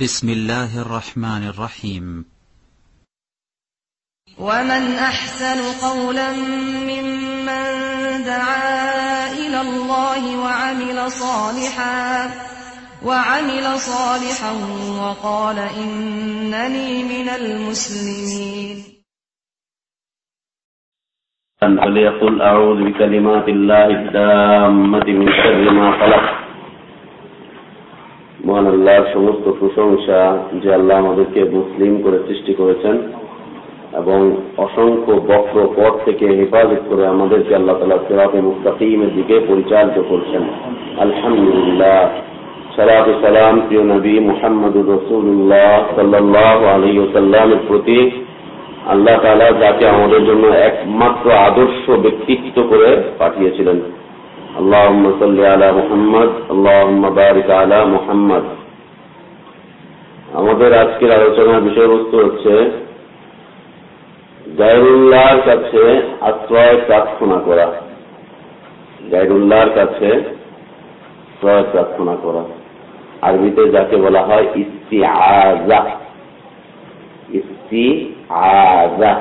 بسم الله الرحمن الرحيم. ومن أحسن قولا ممن دعا إلى الله وعمل صالحا وعمل صالحا وقال إنني من المسلمين. فليقل أعوذ بكلمات الله التامة من شر ما خلق. মহান আল্লাহর সমস্ত প্রশংসা যে আল্লাহ আমাদেরকে মুসলিম করে সৃষ্টি করেছেন এবং অসংখ্য বক্র পথ থেকে হেফাজত করে আমাদেরকে আল্লাহ তালা সেরাতে মুস্তাকিমের দিকে পরিচালিত করছেন। আলহামদুলিল্লাহ। সালাত সালাম প্রিয় নবী মোহাম্মদ রসুল্লাহ সাল্লাহ আলী সাল্লামের প্রতি আল্লাহ তালা যাকে আমাদের জন্য একমাত্র আদর্শ ব্যক্তিত্ব করে পাঠিয়েছিলেন। আল্লাহ সাল্লি আলা মোহাম্মদ আল্লাহ বারিক আলা মোহাম্মদ আমাদের আজকের আলোচনার বিষয়বস্তু হচ্ছে, গায়রুল্লাহর কাছে আশ্রয় প্রার্থনা করা। গায়রুল্লাহর কাছে আশ্রয় প্রার্থনা করা। আরবিতে যাকে বলা হয় ইস্তি আজা ইস্তি আজা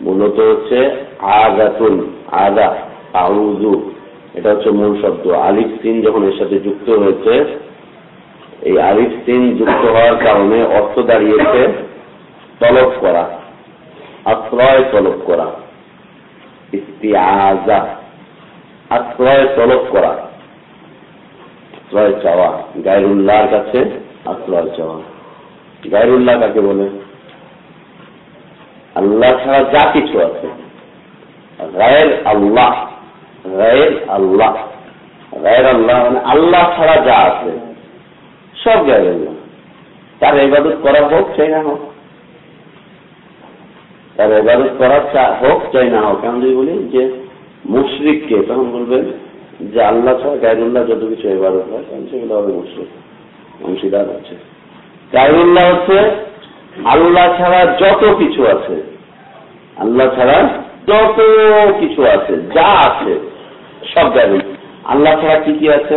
মূলত হচ্ছে আজাতুন, আজা আউজু এটা হচ্ছে মূল শব্দ। আলিফ সিন যখন এর সাথে যুক্ত হয়েছে, এই আলিফ সিন যুক্ত হওয়ার কারণে অর্থ দাঁড়িয়েছে তলব করা, আশ্রয় তলব করা, ইস্তিয়াজা, আশ্রয় তলব করা, আশ্রয় চাওয়া, গায়রুল্লাহর কাছে আশ্রয় চাওয়া। গায়রুল্লাহ কাকে বলে? আল্লাহ ছাড়া যা কিছু আছে, গায়ের আল্লাহ। গায়ের আল্লাহ গায়ের আল্লাহ মানে আল্লাহ ছাড়া যা আছে, সব গায়ের তার এবাদত করা হোক চাই না হোক। তার এবাদত করা হোক চাই না হোক। আমি যদি বলি যে মুশরিককে, তখন বলবেন যে আল্লাহ ছাড়া গায়রুল্লাহ যত কিছু এবাদত হয় তখন সেগুলো হবে মুশরিক, অংশীদার আছে। গায়রুল্লাহ হচ্ছে আল্লাহ ছাড়া যত কিছু আছে, আল্লাহ ছাড়া যত কিছু আছে, যা আছে সব গাড়ি আল্লাহ ছাড়া কি কি আছে?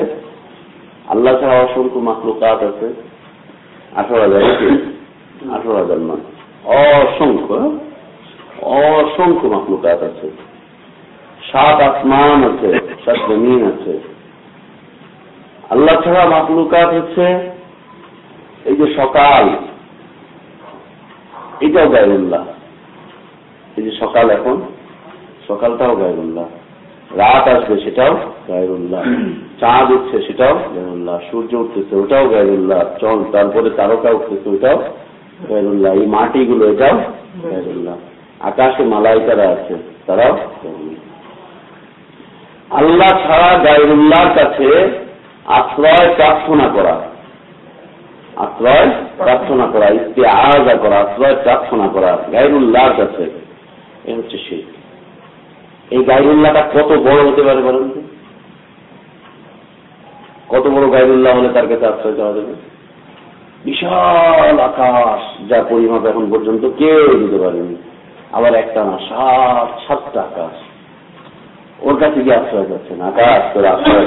আল্লাহ ছাড়া অসংখ্য মাকলুকাত আছে। আঠারো হাজার আঠারো হাজার নয় অসংখ্য অসংখ্য মাকলুকাত আছে। সাত আসমান আছে, সাত জমিন আছে। আল্লাহ ছাড়া মাকলুকাত হচ্ছে এই যে সকাল। এটাও গায়রুল্লাহ এই যে সকাল এখন, সকালটাও গায়রুল্লাহ রাত আসবে সেটাও গায়রুল্লাহ। চাঁদ উঠছে সেটাও গায়রুল্লাহ। সূর্য উঠতেছে ওটাও গায়রুল্লাহ। চল, তারপরে তারকা উঠতেছে ওটাও গায়রুল্লাহ। এই মাটিগুলো এটাও গায়রুল্লাহ। আকাশে মালাইকারা আছে, তারাও আল্লাহ ছাড়া গায়রুল্লাহর কাছে আশ্রয় প্রার্থনা করা। আশ্রয় প্রার্থনা করা ইস্তে আজা করা, আশ্রয় প্রার্থনা করা গাইরুল্লাহর কাছে। এ হচ্ছে সেই এই গাইরুল্লাহটা কত বড় হতে পারে বলেন কত বড় গাইরুল্লাহ হলে তার কাছে আশ্রয় দেওয়া যাবে? বিশাল আকাশ যা পরিমাপ এখন পর্যন্ত কেউ দিতে পারেনি। আবার একটা না, সাত, সাতটা আকাশ। ওর কাছে গিয়ে আশ্রয় যাচ্ছে না, আকাশ করে আশ্রয়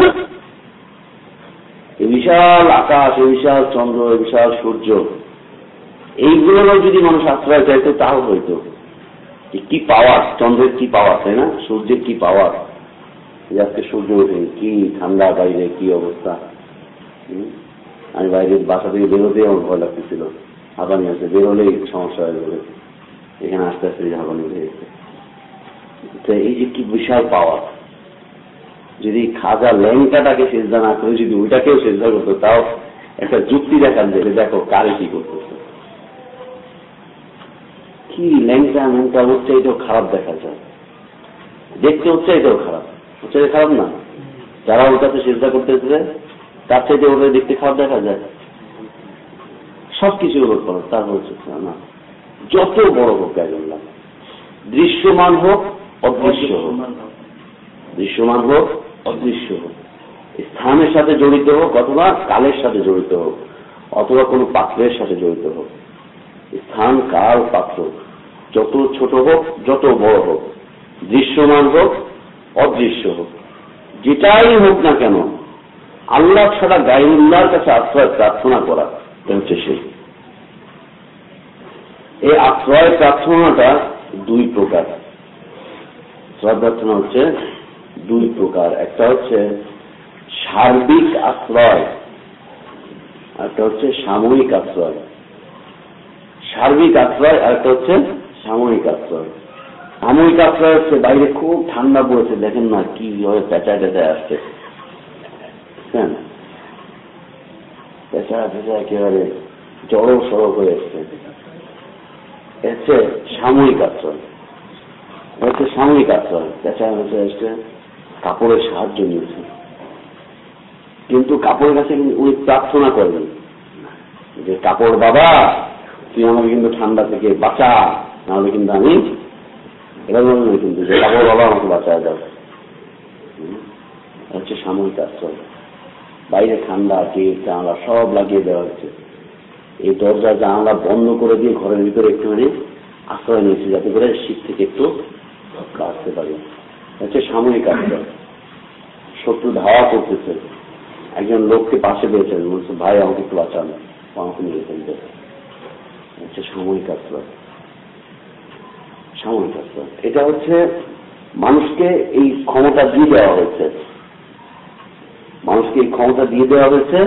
এই বিশাল আকাশ, এই বিশাল চন্দ্র, এই বিশাল সূর্য, এইগুলোরও যদি মানুষ আশ্রয় চাইতো, তাও হইতো। কি পাওয়ার? চন্দ্রের কি পাওয়ার, তাই না? সূর্যের কি পাওয়ার? আজকে সূর্য ওঠে কি ঠান্ডা বাইরে, কি অবস্থা? আমি বাইরে বাসা থেকে বেরোতে আমার ভয় লাগতেছিল। হাঁপানি আছে বেরোলেই সমস্যা হয়ে যাবে। এখানে আস্তে আস্তে হাঁপানি উঠে গেছে। এই যে কি বিশাল পাওয়ার। যদি খাজা ল্যাংটাটাকে সেজদা না করে, যদি ওইটাকেও সেজদা করতো, তাও একটা যুক্তি দেখান যে দেখো কারে কি করতেছে। কি ল্যাংটা ল্যাংটা হচ্ছে এটাও খারাপ দেখা যায়। দেখতে হচ্ছে এটাও খারাপ। হচ্ছে খারাপ না? যারা কাছে সেজদা করতেছে তার চাইতে ওদের দেখতে খারাপ দেখা যায়। সব কিছু ওর খরচ তার হচ্ছে না। যত বড় হোক গাইল্লাহ দৃশ্যমান হোক অদৃশ্য হোক। দৃশ্যমান হোক অদৃশ্য হোক। স্থানের সাথে জড়িত হোক অথবা কালের সাথে জড়িত হোক অথবা কোনো পাত্রের সাথে জড়িত হোক। স্থান কাল পাত্র। যত ছোট হোক, যত বড় হোক, দৃশ্যমান হোক, অদৃশ্য হোক, যেটাই হোক না কেন, আল্লাহ ছাড়া গাইরুল্লাহর কাছে আশ্রয় প্রার্থনা করা হচ্ছে সেই। এই আশ্রয় প্রার্থনাটা দুই প্রকার। আশ্রয় প্রার্থনা হচ্ছে দুই প্রকার। একটা হচ্ছে সার্বিক আশ্রয় একটা হচ্ছে সাময়িক আশ্রয়। সার্বিক আশ্রয় আর একটা হচ্ছে সাময়িক আশ্রয়। সাময়িক আশ্রয় হচ্ছে বাইরে খুব ঠান্ডা পড়েছে, দেখেন না কি ভাবে পেঁচা টেঁচায় আসছে। হ্যাঁ? পেঁচা পেঁচা একেবারে জড়ো সড়ক হয়ে এসছে। হচ্ছে সাময়িক আশ্রয়। হচ্ছে সাময়িক আশ্রয়। পেঁচা পেঁচা এসছে, কাপড়ের সাহায্য নিয়েছে। কিন্তু কাপড়ের কাছে উনি প্রার্থনা করবেন যে কাপড় বাবা তুই আমাকে কিন্তু ঠান্ডা থেকে বাঁচা, নাহলে কিন্তু আমি এটা বলবেন কিন্তু যে বাবা আমাকে বাঁচা যাও হচ্ছে সাময়িক আশ্রয়। বাইরে ঠান্ডা গেট জানলা সব লাগিয়ে দেওয়া হচ্ছে এই দরজা, জানলা বন্ধ করে দিয়ে ঘরের ভিতরে একটুখানি আশ্রয় নিয়েছে, যাতে করে শীত থেকে একটু বাঁচতে পারি। হচ্ছে সাময়িক আশ্রয়। শত্রু ধাওয়া করতেছে। একজন লোককে পাশে পেয়েছেন বলছে, ভাই, আমাকে একটু বাঁচান। আমাকে নিয়ে ফেলতে হচ্ছে সাময়িক আশ্রয়। সাময়িক আশ্রয়। এটা হচ্ছে মানুষকে এই ক্ষমতা দিয়ে দেওয়া হয়েছে। মানুষকে এই ক্ষমতা দিয়ে দেওয়া হয়েছে,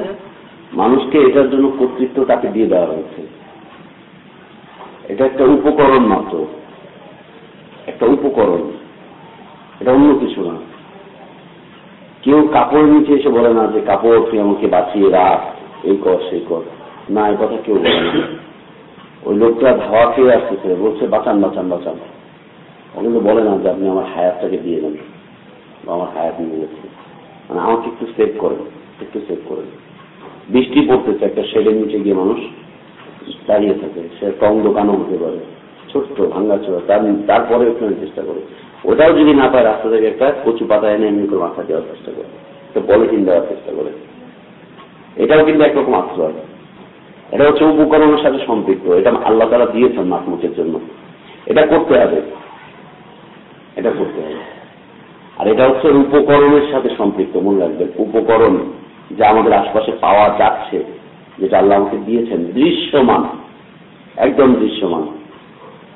মানুষকে এটার জন্য কর্তৃত্ব তাকে দিয়ে দেওয়া হয়েছে। এটা একটা উপকরণ মাত্র। একটা উপকরণ। এটা অন্য কিছু না। কেউ কাপড় নিচে এসে বলে না যে, কাপড়, তুই আমাকে বাঁচিয়ে রাখ। এই কর, সেই কর। না এই কথা কেউ বলে না। ওই লোকটা ধাওয়া খেয়ে আসতেছে বলছে, বাঁচান বাঁচান বাঁচান। ও কিন্তু বলে না যে আপনি আমার হায়াতটাকে দিয়ে দেন, বা আমার হায়াত নিয়ে যাচ্ছে। মানে আমাকে একটু সেভ করেন, একটু সেভ করেন। বৃষ্টি পড়তেছে, একটা শেডের নিচে গিয়ে মানুষ দাঁড়িয়ে থাকে। সে টং দোকানও হতে পারে, ছোট্ট ভাঙ্গা ছোট তারপরে ওখানে চেষ্টা করে। ওটাও যদি না পায়, রাস্তা থেকে একটা কচু পাতা এনে এমনি করে মাথা দেওয়ার চেষ্টা করে। একটা পলিথিন দেওয়ার চেষ্টা করে। এটাও কিন্তু একরকম আশ্রয়। এটা হচ্ছে উপকরণের সাথে সম্পৃক্ত। এটা আল্লাহ তারা দিয়েছেন মাহমুখের জন্য। এটা করতে হবে। এটা করতে হবে। আর এটা হচ্ছে উপকরণের সাথে সম্পৃক্ত। মনে রাখবেন, উপকরণ যা আমাদের আশপাশে পাওয়া যাচ্ছে, যেটা আল্লাহ আমাকে দিয়েছেন, দৃশ্যমান, একদম দৃশ্যমান।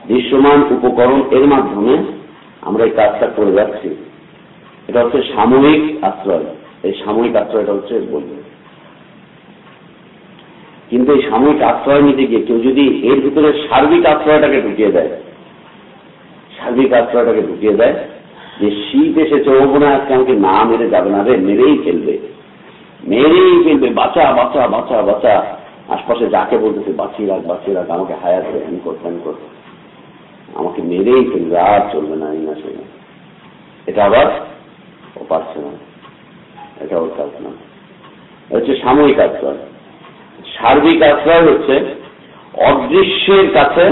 দৃশ্যমান উপকরণ এর মাধ্যমে আমরা এই কাজটা করে যাচ্ছি। এটা হচ্ছে সাময়িক আশ্রয়। এই সাময়িক আশ্রয়টা হচ্ছে বলবে। কিন্তু এই সাময়িক আশ্রয় নিতে গিয়ে কেউ যদি এর ভিতরে সার্বিক আশ্রয়টাকে ঢুকিয়ে দেয়, সার্বিক আশ্রয়টাকে ঢুকিয়ে দেয়, যে শীত এসে ও না আজকে আমাকে না মেরে যাবে না রে, মেরেই ফেলবে। মেরেই ফেলবে, বাঁচা বাঁচা বাঁচা বাঁচা। আশপাশে যাকে বলতেছে, বাঁচিয়ে রাখ বাঁচিয়ে রাখ, আমাকে হায়াত কর ফ্যান কর আমাকে মেরেই ফেলবে, আর চলবে না, এই মাসে এটা আবার ও পারছে না এটা ওর কাজ না হচ্ছে সাময়িক আশ্রয়। সার্বিক আশ্রয় হচ্ছে অদৃশ্যের কাছে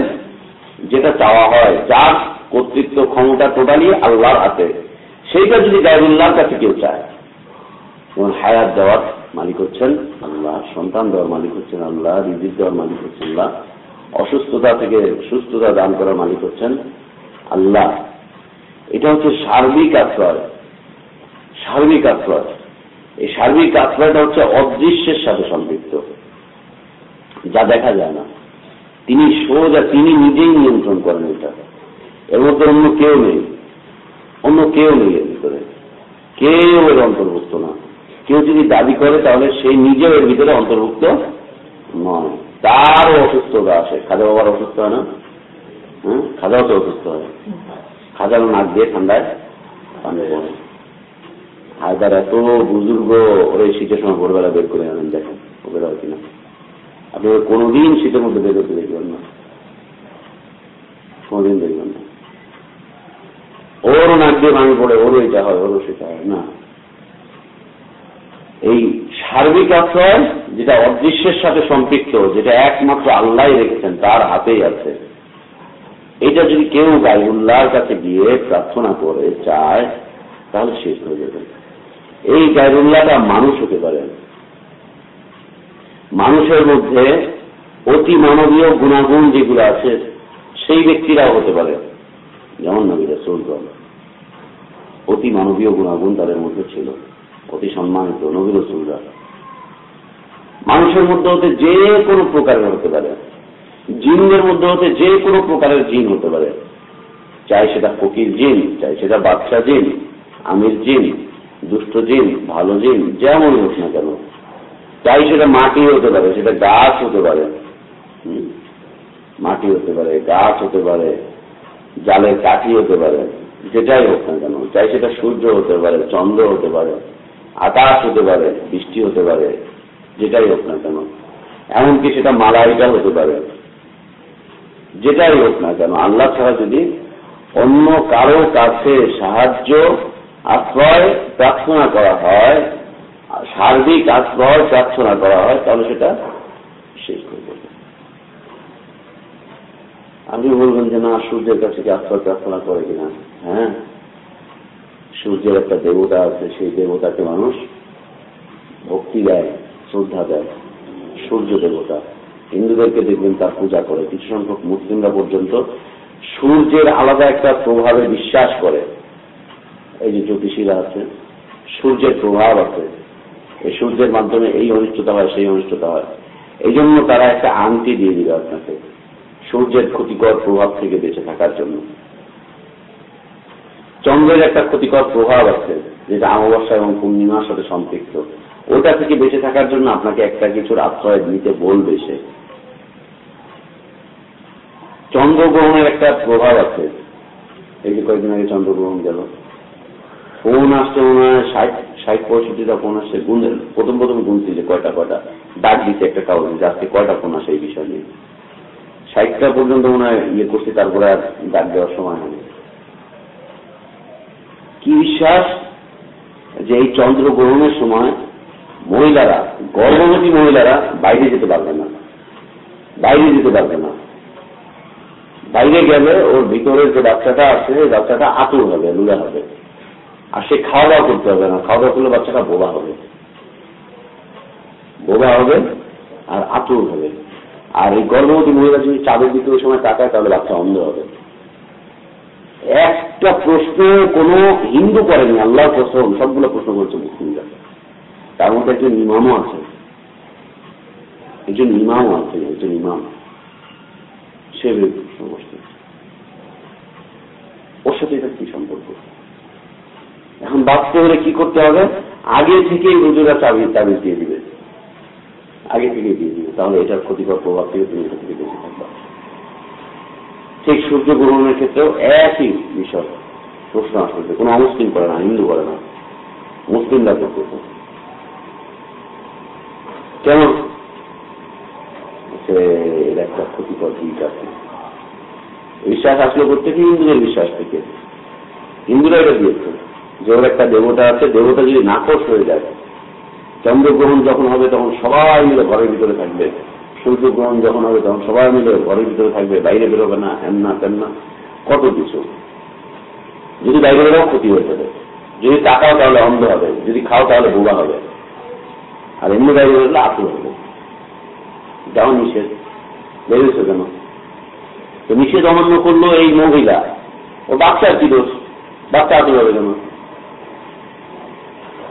যেটা চাওয়া হয়, যার কর্তৃত্ব ক্ষমতা টোটালি আল্লাহর হাতে। সেইটা যদি গায়রুল্লাহর কাছে কেউ চায় যেমন হায়াত দেওয়ার মালিক হচ্ছেন আল্লাহ, সন্তান দেওয়ার মালিক হচ্ছেন আল্লাহ, রিজিক দেওয়ার মালিক হচ্ছেন আল্লাহ, অসুস্থতা থেকে সুস্থতা দান করার মালিক হচ্ছেন আল্লাহ। এটা হচ্ছে সার্বিক আশ্রয়। সার্বিক আশ্রয়। এই সার্বিক আশ্রয়টা হচ্ছে অদৃশ্যের সাথে সম্পৃক্ত। যা দেখা যায় না। তিনি সোজা, তিনি নিজেই নিয়ন্ত্রণ করেন এটা। এর মধ্যে অন্য কেউ নেই। অন্য কেউ নেই এর ভিতরে। কেউ এর অন্তর্ভুক্ত না। কেউ যদি দাবি করে, তাহলে সে নিজেও এর ভিতরে অন্তর্ভুক্ত নয়। তারও অসুস্থতা আসে খাজা বাবার অসুস্থ হয় না? হ্যাঁ? খাজাও তো অসুস্থ হয়। খাজার নাক দিয়ে ঠান্ডায় পানি পড়ে হায়দার এত বুজুর্গ, ওরা শীতের সময় ভোরবেলা বের করে আনেন, দেখেন হয় কিনা। আপনি কোনোদিন শীতের মধ্যে বের করতে দেখবেন না। কোনোদিন দেখবেন না। ওরও নাক দিয়ে ভাঙে পড়ে, ওরও এটা হয়, ওরও সেটা হয়, না। এই সার্বিক আশ্রয় যেটা অদৃশ্যের সাথে সম্পৃক্ত, যেটা একমাত্র আল্লাহ রেখেছেন, তার হাতেই আছে। এটা যদি কেউ গাইবুল্লাহর কাছে গিয়ে প্রার্থনা করে, চায়, তাহলে শেষ হয়ে যাবে। এই গাইবুল্লাহটা মানুষ হতে পারে। মানুষের মধ্যে অতি মানবীয় গুণাগুণ যেগুলো আছে, সেই ব্যক্তিরাও হতে পারে। যেমন নবীরা সৌরভ অতি মানবীয় গুণাগুণ তাদের মধ্যে ছিল, অতি সম্মানিত নবীর রসুলরা। মানুষের মধ্যে হতে যে কোনো প্রকারের হতে পারে। জিনদের মধ্যে হতে যে কোনো প্রকারের জিন হতে পারে। চাই সেটা ফকির জিন, চাই সেটা বাচ্চা জিন, আমির জিন, দুষ্ট জিন, ভালো জিন যেমন হোক না কেন চাই সেটা মাটি হতে পারে, সেটা গাছ হতে পারে। মাটি হতে পারে, গাছ হতে পারে, জালের কাঠি হতে পারে, যেটাই হোক না কেন চাই সেটা সূর্য হতে পারে, চন্দ্র হতে পারে, আকাশ হতে পারে, বৃষ্টি হতে পারে, যেটাই হোক না কেন। এমনকি সেটা মালাইটা হতে পারে। যেটাই হোক না কেন, আল্লাহ ছাড়া যদি অন্য কারও কাছে সাহায্য, আশ্রয় প্রার্থনা করা হয় সার্বিক আশ্রয় প্রার্থনা করা হয়, তাহলে সেটা শেষ করে দেবে। আপনি বলবেন যে, না, সূর্যের কাছে কি আশ্রয় প্রার্থনা করে কিনা? হ্যাঁ? সূর্যের একটা দেবতা আছে, সেই দেবতাকে মানুষ ভক্তি দেয়, শ্রদ্ধা দেয়, সূর্য দেবতা। হিন্দুদেরকে দেখবেন তার পূজা করে। কিছু সংখ্যক মুসলিমরা পর্যন্ত সূর্যের আলাদা একটা প্রভাবে বিশ্বাস করে। এই যে জ্যোতিষীরা আছে, সূর্যের প্রভাব আছে। এই সূর্যের মাধ্যমে এই অনিষ্টতা হয়, সেই অনিষ্টতা হয়। এই জন্য তারা একটা আংটি দিয়ে দিবে আপনাকে, সূর্যের ক্ষতিকর প্রভাব থেকে বেঁচে থাকার জন্য। চন্দ্রের একটা ক্ষতিকর প্রভাব আছে, যেটা অমাবস্যা এবং পূর্ণিমার সাথে সম্পৃক্ত। ওটা থেকে বেঁচে থাকার জন্য আপনাকে একটা কিছুর আশ্রয় নিতে বলবে সে। চন্দ্রগ্রহণের একটা প্রভাব আছে। এই যে কয়েকদিন আগে চন্দ্রগ্রহণ গেল। ফোন আসছে মনে হয় ষাট ষাট পঁয়ষট্টিটা ফোন আসছে গুনলেন প্রথম প্রথম গুনছি যে কয়টা কয়টা? ডাক দিচ্ছে একটা কাউকে যে আজকে কয়টা ফোন আসে এই বিষয় নিয়ে। ষাটটা পর্যন্ত মনে হয় ইয়ে করছি, তারপরে আর ডাক দেওয়ার সময় হয়নি। কি বিশ্বাস যে এই চন্দ্রগ্রহণের সময় মহিলারা, গর্ভবতী মহিলারা বাইরে যেতে পারবে না? বাইরে যেতে পারবে না। বাইরে গেলে ওর ভিতরের যে বাচ্চাটা আছে, বাচ্চাটা আতুর হবে লুলা হবে। আর সে খাওয়া দাওয়া করতে হবে না। খাওয়া দাওয়া করলে বাচ্চাটা বোবা হবে। বোবা হবে আর আতুর হবে। আর এই গর্ভবতী মহিলা যদি চাঁদের দিকে ওই সময় তাকায়, তাহলে বাচ্চা অন্ধ হবে। একটা প্রশ্ন কোন হিন্দু করেনি আল্লাহ প্রশ্ন, সবগুলো প্রশ্ন করেছে মুসলিমরা। তার মধ্যে একজন ইমামও আছে। একজন ইমামও আছে, একজন ইমাম। সে প্রশ্ন করছে। ওর সাথে এটা কি সম্পর্ক? এখন বাঁচতে হলে কি করতে হবে? আগে থেকেই হুজুরা চাবি, তাবিজ দিয়ে দিবে। আগে থেকে দিয়ে দিবে। তাহলে এটার ক্ষতিকর প্রভাব থেকে তুমি এটা থেকে বেঁচে থাকবে। ঠিক সূর্য গ্রহণের ক্ষেত্রেও একই বিষয় প্রশ্ন আসবে কোনো অমুসলিম করে না, হিন্দু করে না। মুসলিমরা করতেছে। কেন? এর একটা ক্ষতিকর দিক আছে। বিশ্বাস আসলে প্রত্যেকে হিন্দুদের বিশ্বাস থেকে। হিন্দুরা এটা দিয়েছে। যে একটা দেবতা আছে, দেবতা যদি নাকশ হয়ে যায়, চন্দ্রগ্রহণ যখন হবে তখন সবাই মিলে ঘরের ভিতরে থাকবে। সূর্যগ্রহণ যখন হবে তখন সবাই মিলে ঘরের ভিতরে থাকবে, বাইরে বেরোবে না হ্যান না তেন না, কত কিছু। যদি বাইরে বেরোও ক্ষতি হয়ে যাবে যদি তাকাও তাহলে অন্ধ হবে, যদি খাও তাহলে বোবা হবে। আর এমনি বাইরে বেরোলে আতুর হবে। যাও নিষেধ বেরিয়েছে কেন? তো নিষেধ অমান্য করল এই মহিলা। ও বাচ্চার কি দোষ? বাচ্চা আতুর হবে কেন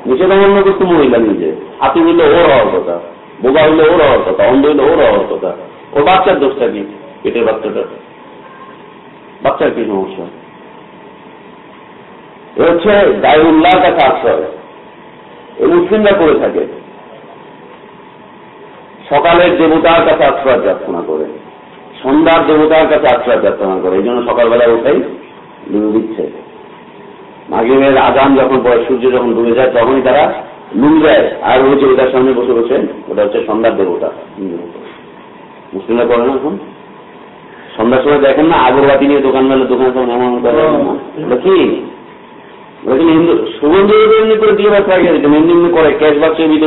নিষেধ অমান্য করতো মহিলা নিজে আতুর হইলে ওর হওয়ার কথা, বোবা হইলে ওর হওয়ার কথা, অন্ধ হইলে ওর হওয়ার কথা। ও বাচ্চার দোষটা কি? পেটের বাচ্চাটা। বাচ্চার কি সমস্যা? এ হচ্ছে দায়ুল্লাহর কাছে আশ্রয়। এ মুসলিমরা করে থাকে। সকালের দেবতার কাছে আশ্রয় প্রার্থনা করে। সন্ধ্যার দেবতার কাছে আশ্রয় প্রার্থনা করে। এই জন্য সকালবেলা ডুবে দিচ্ছে। মাগিমের আজান যখন পরে সূর্য যখন ডুবে যায়, তখনই তারা নুন দেয়। আর যে ওটার সামনে বসে বসে, ওটা হচ্ছে সন্ধ্যার দেবতা। মুসলিমরা করে না এখন? সন্ধ্যার সময় দেখেন না, আগরবাতি নিয়ে দোকান মেলে, দোকান তখন এমন করে ওটা কি?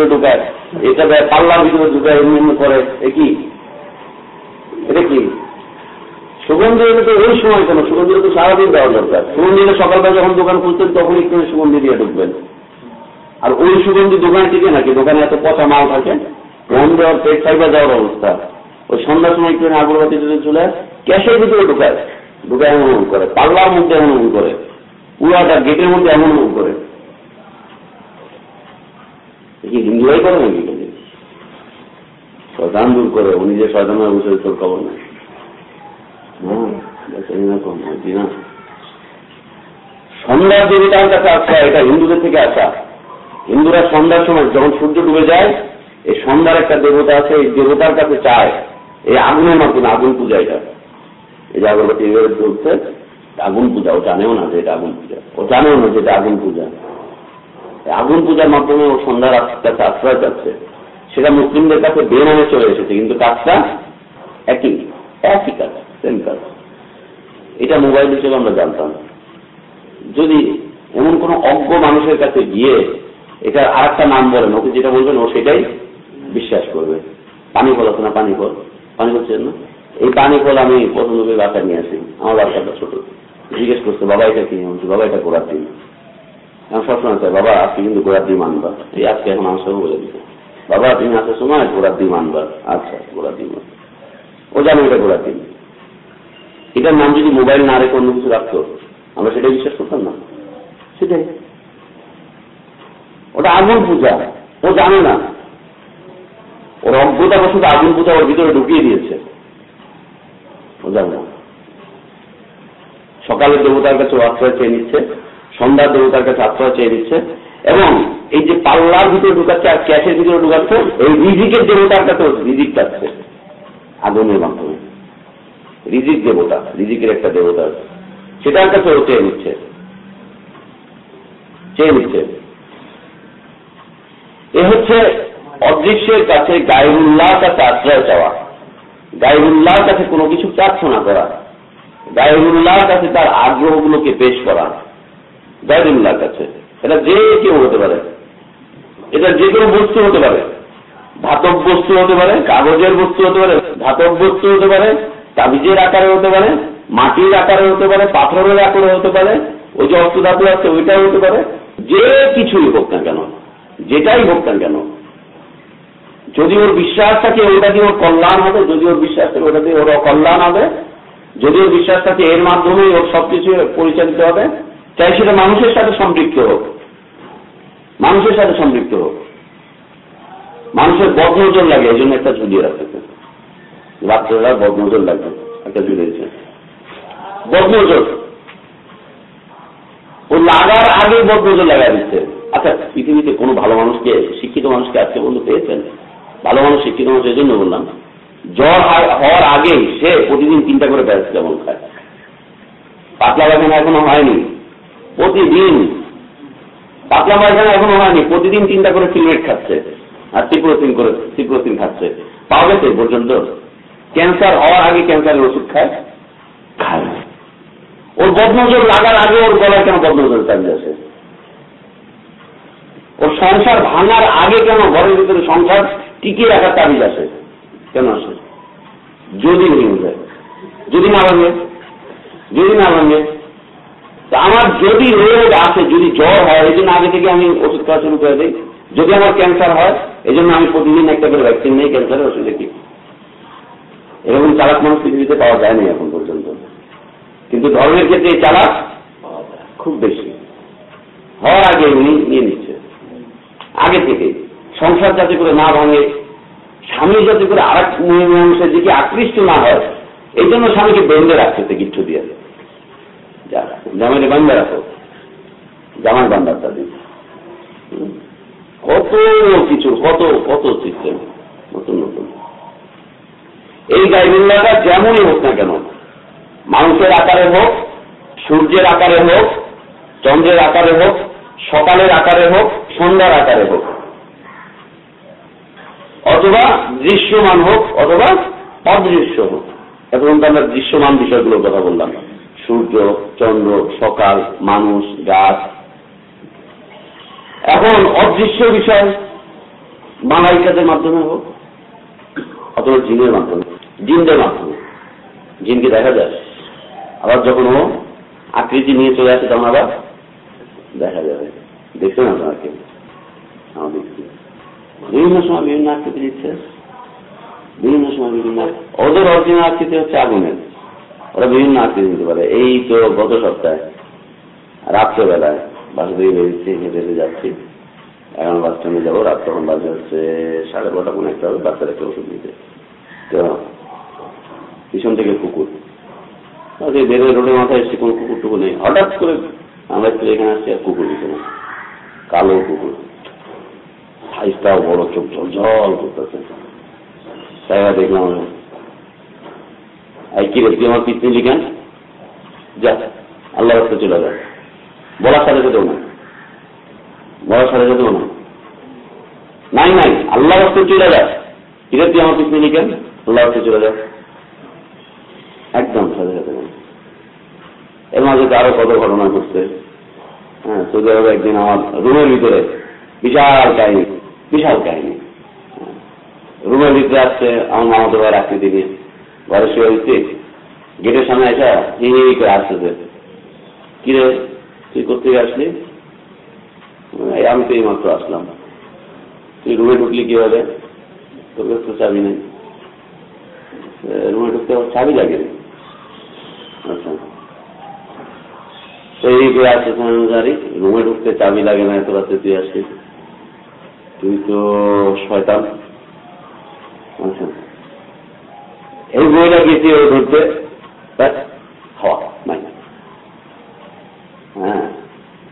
ঢুকায়। এটা পাল্লার ভিতরে ঢুকায়, এমনি এমনি করে। এ কি? এটা কি? সুগন্ধি এলে তো ওই সময় কেন, সুগন্ধি তো সারাদিন দেওয়া দরকার। সুগন্ধি সকালবেলা যখন দোকান খুলতেন তখন একটু সুগন্ধি দিয়ে ঢুকবেন। আর ওই সুগন্ধি দোকানে টিকে নাকি? দোকানে এত পচা মাল থাকে? গন্ধ আর পেট ফাইবা যাওয়ার অবস্থা। ওই সন্ধ্যার সময় একটু আগরবাতি যদি চলে, ক্যাশের ভিতরে ঢুকায়। ঢুকায় এমন করে। পাল্লার মধ্যে এমন করে। পুরাটা গেটের মধ্যে এমন করে। কি হিন্দুরাই করে নাকি? শয়তান দূর করে। উনি যে শয়তান হয়ে বসে তোর খবর নাই। এরকম বুঝি না সন্ধ্যার দেবতার কাছে আসা, এটা হিন্দুদের থেকে আসা। হিন্দুরা সন্ধ্যার সময় যখন সূর্য ডুবে যায়, এই সন্ধ্যার একটা দেবতা আছে, এই দেবতার কাছে চায়, এই আগুনের মাধ্যমে আগুন পূজা এটা। এই যে আগরবাতি এভাবে চলছে আগুন পূজা, ও জানেও না যে এটা আগুন পূজা। ও জানেও না যে এটা আগুন পূজা। আগুন পূজার মাধ্যমে ও সন্ধ্যার কাছে আশ্রয় যাচ্ছে সেটা মুসলিমদের কাছে বেনামে চলে এসেছে, কিন্তু কাজটা একই একই কাজ। সেম এটা মোবাইল হিসেবে আমরা জানতাম। যদি এমন কোন অজ্ঞ মানুষের কাছে গিয়ে এটা আর একটা নাম বলেন, ওকে যেটা বলবেন, ও সেটাই বিশ্বাস করবে। পানি ফল আছে না পানি ফল পানি ফলছেন না? এই পানি ফল আমি পছন্দ করে বাসা নিয়ে আসি। আমার বাচ্চাটা ছোট। জিজ্ঞেস করছে, বাবা, এটা কি? বলছি, বাবা, এটা গোড়ার দিন আমি সবসময় চাই বাবা, আজকে কিন্তু গোড়ার দিন মানবা এই আজকে এখন আমার সঙ্গে বলে দিতে বাবা, তুমি আসার সময় গোড়ার দিন মানবা আচ্ছা গোড়ার দিন ও জানো এটা গোড়ার দিন এটার নাম যদি মোবাইল না রেখে অন্য কিছু রাখতো আমরা সেটাই বিশ্বাস করতাম না। সেটাই। ওটা আগুন পূজা। ও জানে না। ওর অজ্ঞতা বসত আগুন পূজা ওর ভিতরে ঢুকিয়ে দিয়েছে। ও জানে না। সকালের দেবতার কাছে আশ্রয় চেয়ে নিচ্ছে। সন্ধ্যার দেবতার কাছে আশ্রয় চেয়ে নিচ্ছে। এবং এই যে পাল্লার ভিতরে ঢুকাচ্ছে আর ক্যাশের ভিতরে ঢুকাচ্ছে এই রিজিকের দেবতার কাছে রিজিক পাচ্ছে। আগুনের মাধ্যমে। রিজিক দেবতা, রিজিকের একটা দেবতা আছে। সেটার কাছে ও চেয়ে নিচ্ছে। চেয়ে নিচ্ছে। এ হচ্ছে অদৃশ্যের কাছে গায়রুল্লাহ কাছে আশ্রয় চাওয়া। গায়রুল্লাহর কাছে কোনো কিছু প্রার্থনা করা। গায়রুল্লাহর কাছে তার আগ্রহগুলোকে পেশ করা। গায়রুল্লাহর কাছে। এটা যে কেউ হতে পারে। এটা যে কোনো বস্তু হতে পারে। ধাতব বস্তু হতে পারে, কাগজের বস্তু হতে পারে, ধাতব বস্তু হতে পারে তাবিজের আকারে হতে পারে, মাটির আকারে হতে পারে, পাথরের আকারে হতে পারে, ওই যে অস্ত্রধাতু আছে ওইটাই হতে পারে, যে কিছুই হোক না কেন, যেটাই হোক না কেন। যদি ওর বিশ্বাস থাকে ওটা দিয়ে ওর কল্যাণ হবে, যদি ওর বিশ্বাস থাকে ওটা দিয়ে ওর অকল্যাণ হবে, যদি ওর বিশ্বাস থাকে এর মাধ্যমেই ওর সবকিছু পরিচালিত হবে চাই সেটা মানুষের সাথে সম্পৃক্ত হোক। মানুষের সাথে সম্পৃক্ত হোক। মানুষের বদনজর লাগে, এই জন্য একটা ঝুলিয়ে রাখতেছে রাত্রেবেলা বদনজর লাগবে, একটা ঝুলিয়েছে বদনজর। ও লাগার আগে বদনজর লাগাই দিচ্ছে। আচ্ছা পৃথিবীতে কোনো ভালো মানুষকে, শিক্ষিত মানুষকে আজকে বন্ধু পেয়েছেন? ভালো মানুষ, শিক্ষিত মানুষ এই জন্য বললাম। জ্বর হওয়ার আগে সে প্রতিদিন তিনটা করে প্যারাসিটামল খায়। পাতলা পায়খানা এখনও হয়নি। প্রতিদিন পাতলা পায়খানা এখনও হয়নি। প্রতিদিন তিনটা করে সিগারেট খাচ্ছে। আর সিপ্রোসিন করে সিপ্রোসিন খাচ্ছে। পাওয়া গেছে পর্যন্ত ক্যান্সার হওয়ার আগে ক্যান্সারের ওষুধ খায়? খায় ওর বদনজর লাগার আগে ওর গলায় কেন বদনজর চালিয়ে আসে? ওর সংসার ভাঙার আগে কেন ঘরের ভিতরে সংসার টিকিয়ে রাখার তাবিজ আসে? কেন আসে? যদি ভেঙে যায় যদি না ভাঙে। যদি না ভাঙে। আমার যদি রোগ আসে, যদি জ্বর হয়, এই জন্য আগে থেকে আমি ওষুধ খাওয়া শুরু করে দিই। যদি আমার ক্যান্সার হয়, এই জন্য আমি প্রতিদিন একটা করে ভ্যাকসিন নিই, ক্যান্সারের ওষুধ দেখি। এরকম চালাক মানুষ পৃথিবীতে পাওয়া যায়নি এখন পর্যন্ত। কিন্তু ধর্মের ক্ষেত্রে এই চালাক খুব বেশি। হওয়ার আগে উনি নিয়ে নিচ্ছে। আগে থেকে। সংসার যাতে করে না ভাঙে, স্বামী যাতে করে আর এক মানুষের দিকে আকৃষ্ট না হয়, এই জন্য স্বামীকে বেঁধে রাখছে তো কিচ্ছু দিয়ে। জামাইকে বান্ধা রাখো। জামাই বান্ধার তাদের কত কিছু, কত কত সিস্টেম নতুন নতুন। এই গাইবুল্লাহটা যেমনই হোক না কেন, মানুষের আকারে হোক, সূর্যের আকারে হোক, চন্দ্রের আকারে হোক, সকালের আকারে হোক, সন্ধ্যার আকারে হোক, অথবা দৃশ্যমান হোক, অথবা অদৃশ্য হোক। এখন তো আমরা দৃশ্যমান বিষয়গুলোর কথা বললাম। সূর্য, চন্দ্র, সকাল, মানুষ, গাছ। এখন অদৃশ্য বিষয় মালাইকাদের মাধ্যমে হোক, অথবা জিনের মাধ্যমে জিনদের মাধ্যমে। জিনকে দেখা যায়। আবার যখন ও আকৃতি নিয়ে চলে আসে, তখন আবার দেখা যাবে। দেখছেন আপনারা কেউ? আমার দেখছি বিভিন্ন সময় বিভিন্ন আকৃতি দিচ্ছে। বিভিন্ন সময় বিভিন্ন ওদের অরিজিনাল আকৃতি হচ্ছে আগুনের। ওরা বিভিন্ন আকৃতি দিতে পারে। এই তো গত সপ্তাহে, রাত্রেবেলায় বাসা থেকে বেরিয়েছি হেঁটে যাচ্ছি। এখন বাস স্ট্যান্ডে যাব। রাত তখন বাজে হচ্ছে সাড়ে বারোটা কোনো একটা হবে। বাচ্চারা বাচ্চাদেরকে ওষুধ দিতে তো পিছন থেকে কুকুর। বেরোয় রোডের মাথায় এসছে কোনো কুকুর টুকু নেই। হঠাৎ করে আমরা একটু এখানে আসছি, আর কুকুর দিতে না কালো কুকুর। সাইজটাও বড়, চোখ জল করতেছে। তাই দেখলাম আমি কি রে আমার পিছনে লিখেন যা আল্লাহ রাস্তা চলে যায় বলার সাথে সাথেও না। বলার সাথে সাথেও না। নাই নাই আল্লাহ রাস্তা চলে যায় কিরে, তুই আমার পিছনে লিখেন আল্লাহ রাস্তা চলে যায় একদম সাথে সাথে এর মাঝে তো আরও কত ঘটনা ঘটছে। হ্যাঁ সৌদি আরবে একদিন আমার রুমের ভিতরে বিশাল কাহিনী বিশাল কাহিনী। হ্যাঁ, রুমের ভিতরে আসছে আমার মামাতো ভাইয়ের আকৃতি নিয়ে ঘরে শুয়ে গেটের সামনে এসে হি হি করে আসতেছে কিরে তুই কোথেকে আসলি? আমি তো এই মাত্র আসলাম। তুই রুমে ঢুকলি কীভাবে? তোর কাছে তো চাবি নেই। রুমে ঢুকতে চাবি লাগে তো এই করে আসছে রুমে ঢুকতে চাবি লাগে না, এত রাতে তুই তুই তো শয়তান। আচ্ছা। এই বইটা গেছি হ্যাঁ।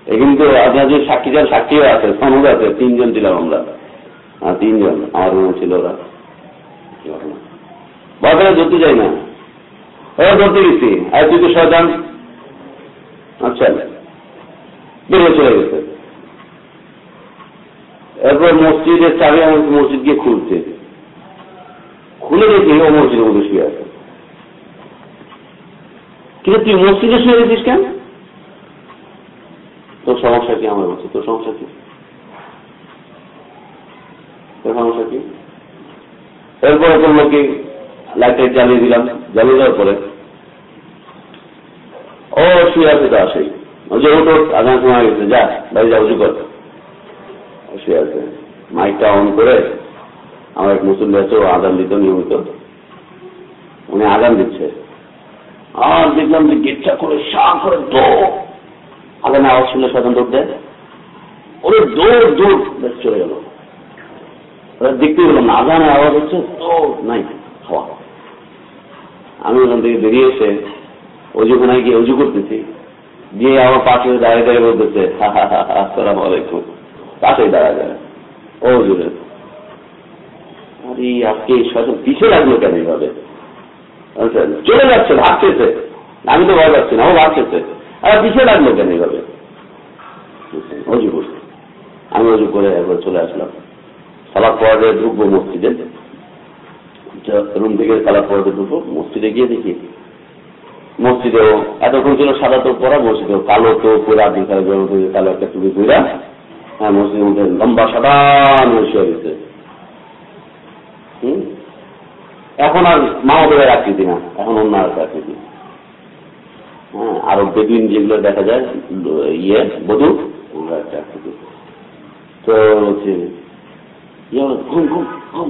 এই কিন্তু আপনার যে সাক্ষী যার সাক্ষীও আছে, সনদ আছে, তিনজন ছিলাম আমরা। হ্যাঁ তিনজন, আমার রুমে ছিল ওরা। বাজারে ধরতে যাই না। ধরতে গেছি। আর তুই শয়তান আচ্ছা বেরিয়ে চলে গেছে। এরপর মসজিদের চাবি আমাকে মসজিদ গিয়ে খুলতে খুলে দেখি ও মসজিদের মধ্যে শুয়ে আছে। কিন্তু তুই মসজিদে শুয়ে গেছিস কেন? তোর সমস্যা কি আমার বলছি তোর সমস্যা কি? তোর সমস্যা কি? এরপরে করল কি লাইটের জ্বালিয়ে দিলাম, জ্বালিয়ে দেওয়ার পরে ও, শুয়ে আছে তো, আসেই। যে ওটো আগাম সময় গেছে, যা, বাড়ি যা, উজু কর। শুয়ে আছে। মাইকটা অন করে আমার এক মুসল্লি আছে ও আদান দিত, নিয়মিত। উনি আদান দিচ্ছে। আর দেখলাম যে গেটটা করে সা করে দৌড়। আদানে আওয়াজ শুনলে সাধারণ দৌড় দেয়। ওরে দৌড় দৌড় চলে গেল। দেখতে পেলাম না আওয়াজ হচ্ছে দৌড়, নাই, খাওয়া। আমি ওখান থেকে বেরিয়ে এসে অজুখানায় গিয়ে অজু করতেছি। গিয়ে আমার পাশে দাঁড়িয়ে দাঁড়িয়ে বলতেছে হা হা হা আসসালাম আলাইকুম। পাশেই দাঁড়ায় দাঁড়ায় ও জুড়ে আজকে শয়তান পিছে লাগল কেন এইভাবে? আচ্ছা, চলে যাচ্ছে ভাবতেছে। আমি তো ভয় পাচ্ছি না ও ভাবতেছে। আর পিছে লাগল কেন এইভাবে? অজু করছে। আমি অজু করে একবার চলে আসলাম। সালাদ পড়াতে ঢুকবো মসজিদে। রুম থেকে সালাদ পড়াতে ঢুকবো মসজিদে গিয়ে দেখি মসজিদেও এতক্ষণ ছিল সাদা তো পরা, মসজিদেও কালো তো পুরা বিকাল কালো একটা টুপি পুরা হ্যাঁ মসজিদের মধ্যে লম্বা সাদা শুয়ে গেছে। এখন আর মামাদের আকৃতি না, এখন অন্য আর আকৃতি। হ্যাঁ আরও বেদুইন যেগুলো দেখা যায় ইয়ে বধু তো হচ্ছে ইয়ে ঘুম ঘুম ঘুম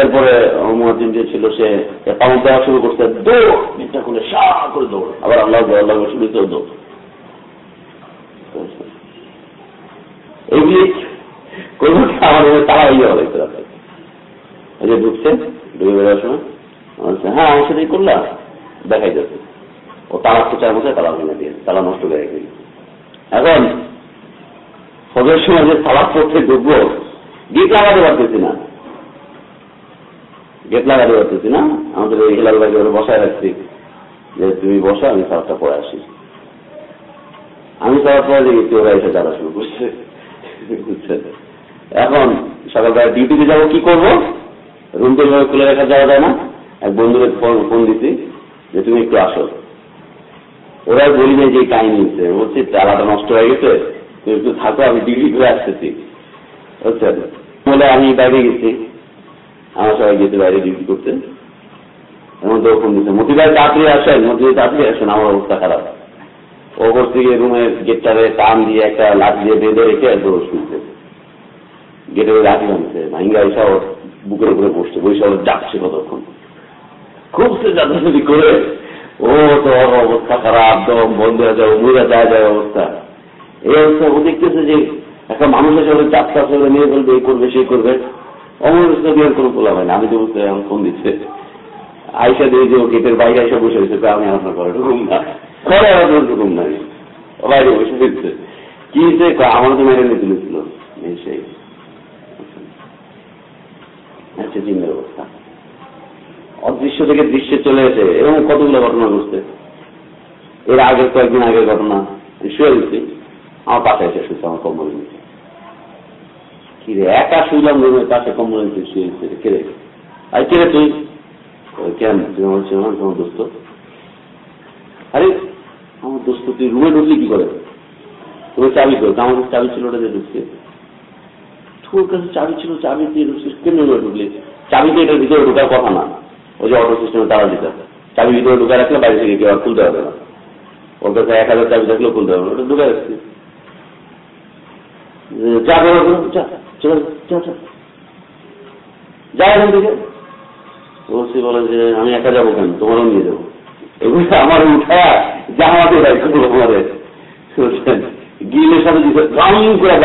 এরপরে মহাজিন যে ছিল, সে একাউন্ট দেওয়া শুরু করছে, দৌড়, মিথ্যা করে সা করে দৌড়। আবার আল্লাহ আল্লাহ শুরু করে দৌড়। এগুলি আমার তারা দেখতে রাখে এই যে ঢুকছে, ঢুকে বেরোর সময় হ্যাঁ আমার সাথেই করলাম। দেখাই যাচ্ছে ও তালা খোঁচার মধ্যে তালা ভেঙে দিয়ে তালা নষ্ট করে রেখে এখন সময় যে তালাক পড়তে ঢুকবো গেট লাগাতে পারতেছি না। গেট লাগাতে পারতেছি না। আমাদের এই হেলাল ভাইকে ওরা বসায় রাখছি যে, তুমি বসো, আমি সালাদটা পড়ে আসি। আমি সালাদ পড়ে দেখেছি ওরা এসে যারা শুরু করছে। এখন সকালবেলা ডিউটিতে যাব, কি করব? রুম তো খুলে রাখা যাওয়া যায় না। এক বন্ধুকে ফোন ফোন দিছি যে, তুমি একটু আসো। ওরা বলি নাই যে কাহিনী হচ্ছে। বলছি তালাটা নষ্ট হয়ে গেছে। তুমি একটু থাকো, আমি ডিগ্রি করে আসতেছি। বুঝছেন? বলে আমি বাইরে গেছি। আমার সবাই যেতে বাইরে ডিউটি করতে। এমন তো ফোন দিচ্ছে। মতি ভাই তাড়াতাড়ি আসেন মতি ভাই তাড়াতাড়ি আসেন, আমার অবস্থা খারাপ। ও করতে গিয়ে রুমের গেটটারে টান দিয়ে একটা লাঠি দিয়ে বেঁধে রেখে আর দৌড় শুনছে গেটের লাঠি ভাঙছে। ভাঙ্গা এসে ওর বুকের উপরে বসছে। বসে ওর যাচ্ছে কতক্ষণ? খুব সে যাতায়াতি করে। ও তো অবস্থা খারাপ, দম বন্ধ হয়ে যায় মরে যায় যায় অবস্থা। এই অবস্থা ও দেখতেছে যে একটা মানুষ এসে ওদের চাপ চাপ করে নিয়ে বলবে এই করবে, সেই করবে। কোনো হয় না। আমি ফোন দিচ্ছে আইসা দিয়ে যে গেটের বাইরে এসে বসে আমি ঢুকুম না। আমার ঢুকুম না। বাইরে বসে কি হয়েছে আমার তো মেরে তুলেছিল। সেই। আচ্ছা চিন্তার অবস্থা। অদৃশ্য থেকে দৃশ্যে চলে এসে এরকম কতগুলো ঘটনা ঘটছে? এর আগের কয়েকদিন আগের ঘটনা। শুয়ে দিচ্ছি আমার পাশে এসে শুয়েছে আমার কম্বল নিচে। কিরে একা শুইলাম রুমের পাশে কম্বল নিচে শুয়ে দিচ্ছে কেড়ে আর, কেড়ে তুই? কেন? তুই আমার ছিল তোমার দোস্ত? আরে, আমার দোস্ত, তুই রুমে ঢুকলি কি করে? তুমি চাবি করো আমার চাবি ছিল ওটা ঢুকছে। তোর কাছে চাবি ছিল, চাবি দিয়ে ঢুকছিস কেন রুমে ঢুকলি? চাবি দিয়ে এটার ভিতরে ঢোকার কথা না। ওই যে অটো সিস্টেমে তারা দিতে চাবি ভিতরে ঢুকে রাখলে বাইরে থেকে কেউ আর খুলতে হবে না। ওর কাছে এক হাজার চাবি থাকলেও খুলতে হবে না, ওটা ঢুকে রাখছি। যা করো যা। চলে যা যা যা এখান থেকে। ওসি বলে যে আমি একা যাব কেন? তোমারও নিয়ে যাব। আমার উঠা, জামাতে গিলের সাথে দিতে করে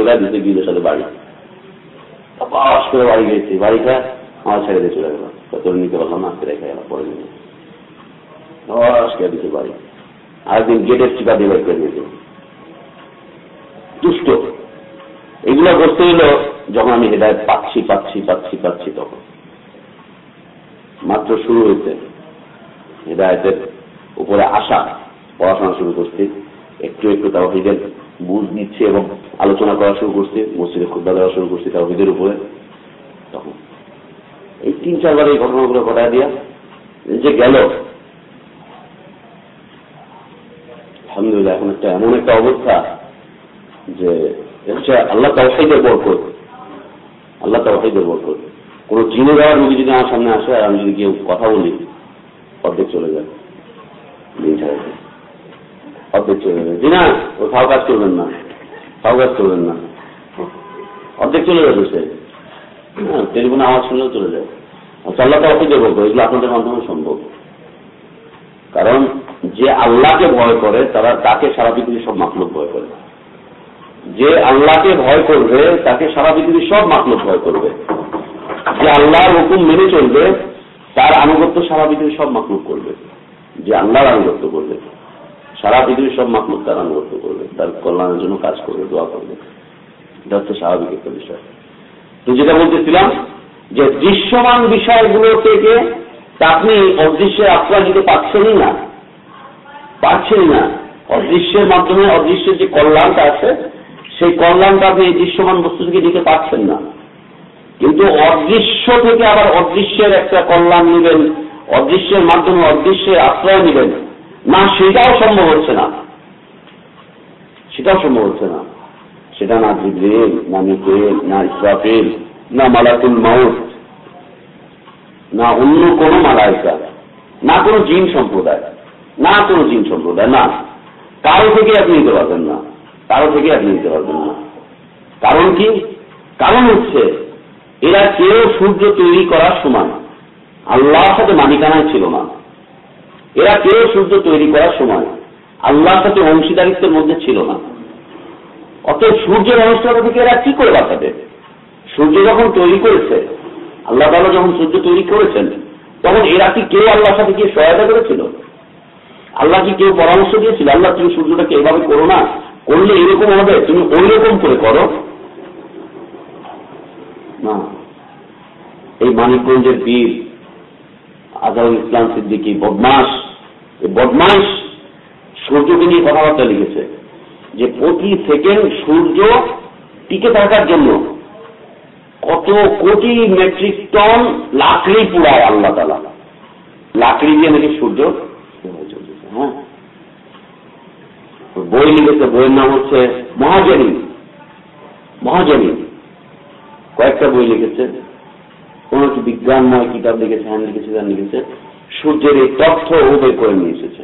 ওরা দিতে গিলের সাথে বাড়ি। বাস করে বাড়ি গেছি বাড়িটা আমার ছেড়ে দিয়ে চলে গেল। তোর নিতে পারলাম না রেখে গেলাম পরে নিয়ে বাস করে দিতে বাড়ি। আরেকদিন গেটের দিয়ে করে দুষ্ট। এগুলো করতে হলো যখন আমি হেদায়ত পাচ্ছি পাচ্ছি পাচ্ছি পাচ্ছি তখন। মাত্র শুরু হয়েছে হেদায়তের উপরে আসা, পড়াশোনা শুরু করছি, একটু একটু তাওহিদের বুঝ নিচ্ছে এবং আলোচনা করা শুরু করছি, মসজিদে খুদ্া দেওয়া শুরু করছি তাওহিদের উপরে। তখন এই তিন, চারবার এই ঘটনাগুলো ঘটায় দিয়া যে গেল। আলহামদুলিল্লাহ, এখন একটা এমন একটা অবস্থা যে হচ্ছে আল্লাহ তাওহাইদের বরকত। আল্লাহ তাওহাইদের বরকত। কোন জিনে দেওয়ার রুগী যদি আমার সামনে আসে, আর আমি যদি কেউ কথা বলি, অর্ধেক চলে যায়। অর্ধেক চলে যাবে জি না ও তাও কাজ করবেন না। তাও কাজ করবেন না। অর্ধেক চলে যাবে সে। হ্যাঁ টেলিফোনে আওয়াজ শুনলেও চলে যায়। আল্লাহ তাওহাইদের বরকত, এগুলো আপনাদের মাধ্যমে সম্ভব। কারণ যে আল্লাহকে ভয় করে, তারা তাকে সারা পৃথিবীর সব মাকলুক ভয় করে। যে আল্লাহকে ভয় করবে, তাকে সারা পৃথিবীর সব মাকলুক ভয় করবে। যে আল্লাহর হুকুম মেনে চলবে, তার আনুগত্য সারা পৃথিবীর সব মাকলুক করবে। যে আল্লাহর আনুগত্য করবে, সারা পৃথিবীর সব মাকলুক তার আনুগত্য করবে, তার কল্যাণের জন্য কাজ করবে, দোয়া করবে। এটা হচ্ছে স্বাভাবিক একটা বিষয়। তো যেটা বলতেছিলাম যে দৃশ্যমান বিষয়গুলো থেকে আপনি অদৃশ্যের আশ্রয় দিতে পারছেনই না। পারছেনই না। অদৃশ্যের মাধ্যমে অদৃশ্যের যে কল্যাণটা আছে সেই কল্যাণটা আপনি এই দৃশ্যমান বস্তু থেকে দিতে পারছেন না। কিন্তু অদৃশ্য থেকে আবার অদৃশ্যের একটা কল্যাণ নেবেন, অদৃশ্যের মাধ্যমে অদৃশ্যের আশ্রয় নেবেন। না, সেটাও সম্ভব হচ্ছে না। সেটাও সম্ভব হচ্ছে না। সেটা না জিব্রিল, না মিকেল না ইসরাফিল, না মালাকুল মাউত, না অন্য কোনো মালাইকা, না কোনো জিন সম্প্রদায়, না কোনো জিন সম্প্রদায়, না। কারও থেকে আপনি নিতে পারবেন না। কারও থেকে আপনি নিতে পারবেন না। কারণ কি? কারণ হচ্ছে, এরা কেউ সূর্য তৈরি করার সময় আল্লাহর সাথে মালিকানায় ছিল না। এরা কেউ সূর্য তৈরি করার সময় আল্লাহর সাথে অংশীদারিত্বের মধ্যে ছিল না। অতএব সূর্যের অনুষ্ঠান থেকে এরা কি করে বাঁচাবে? সূর্য যখন তৈরি করেছে, আল্লাহ তালা যখন সূর্য তৈরি করেছেন, তখন এরা কি কেউ আল্লাহর সাথে গিয়ে সহায়তা করেছিল? আল্লাহ কি কেউ পরামর্শ দিয়েছিল, আল্লাহ তুমি সূর্যটাকে এভাবে করো না? করলে এরকম হবে, তুমি ওই রকম করে করো। না। এই মানিকগঞ্জের বীর আজহারুল ইসলাম সিদ্দিকি বদমাস বদমাস সূর্যকে নিয়ে কথাবার্তা লিখেছে যে প্রতি সেকেন্ড সূর্য টিকে থাকার জন্য কত কোটি মেট্রিক টন লাকড়ি পুরায় আল্লাহ তালা লাকড়ি দিয়ে নাকি সূর্য হ্যাঁ। বই লিখেছে, বইয়ের নাম হচ্ছে মহাজানী। মহাজানী। কয়েকটা বই লিখেছে। কোন একটি বিজ্ঞানময় কিতাব লিখেছে, হ্যান লিখেছে হ্যান লিখেছে। সূর্যের এই তথ্য ও করে নিয়ে এসেছে।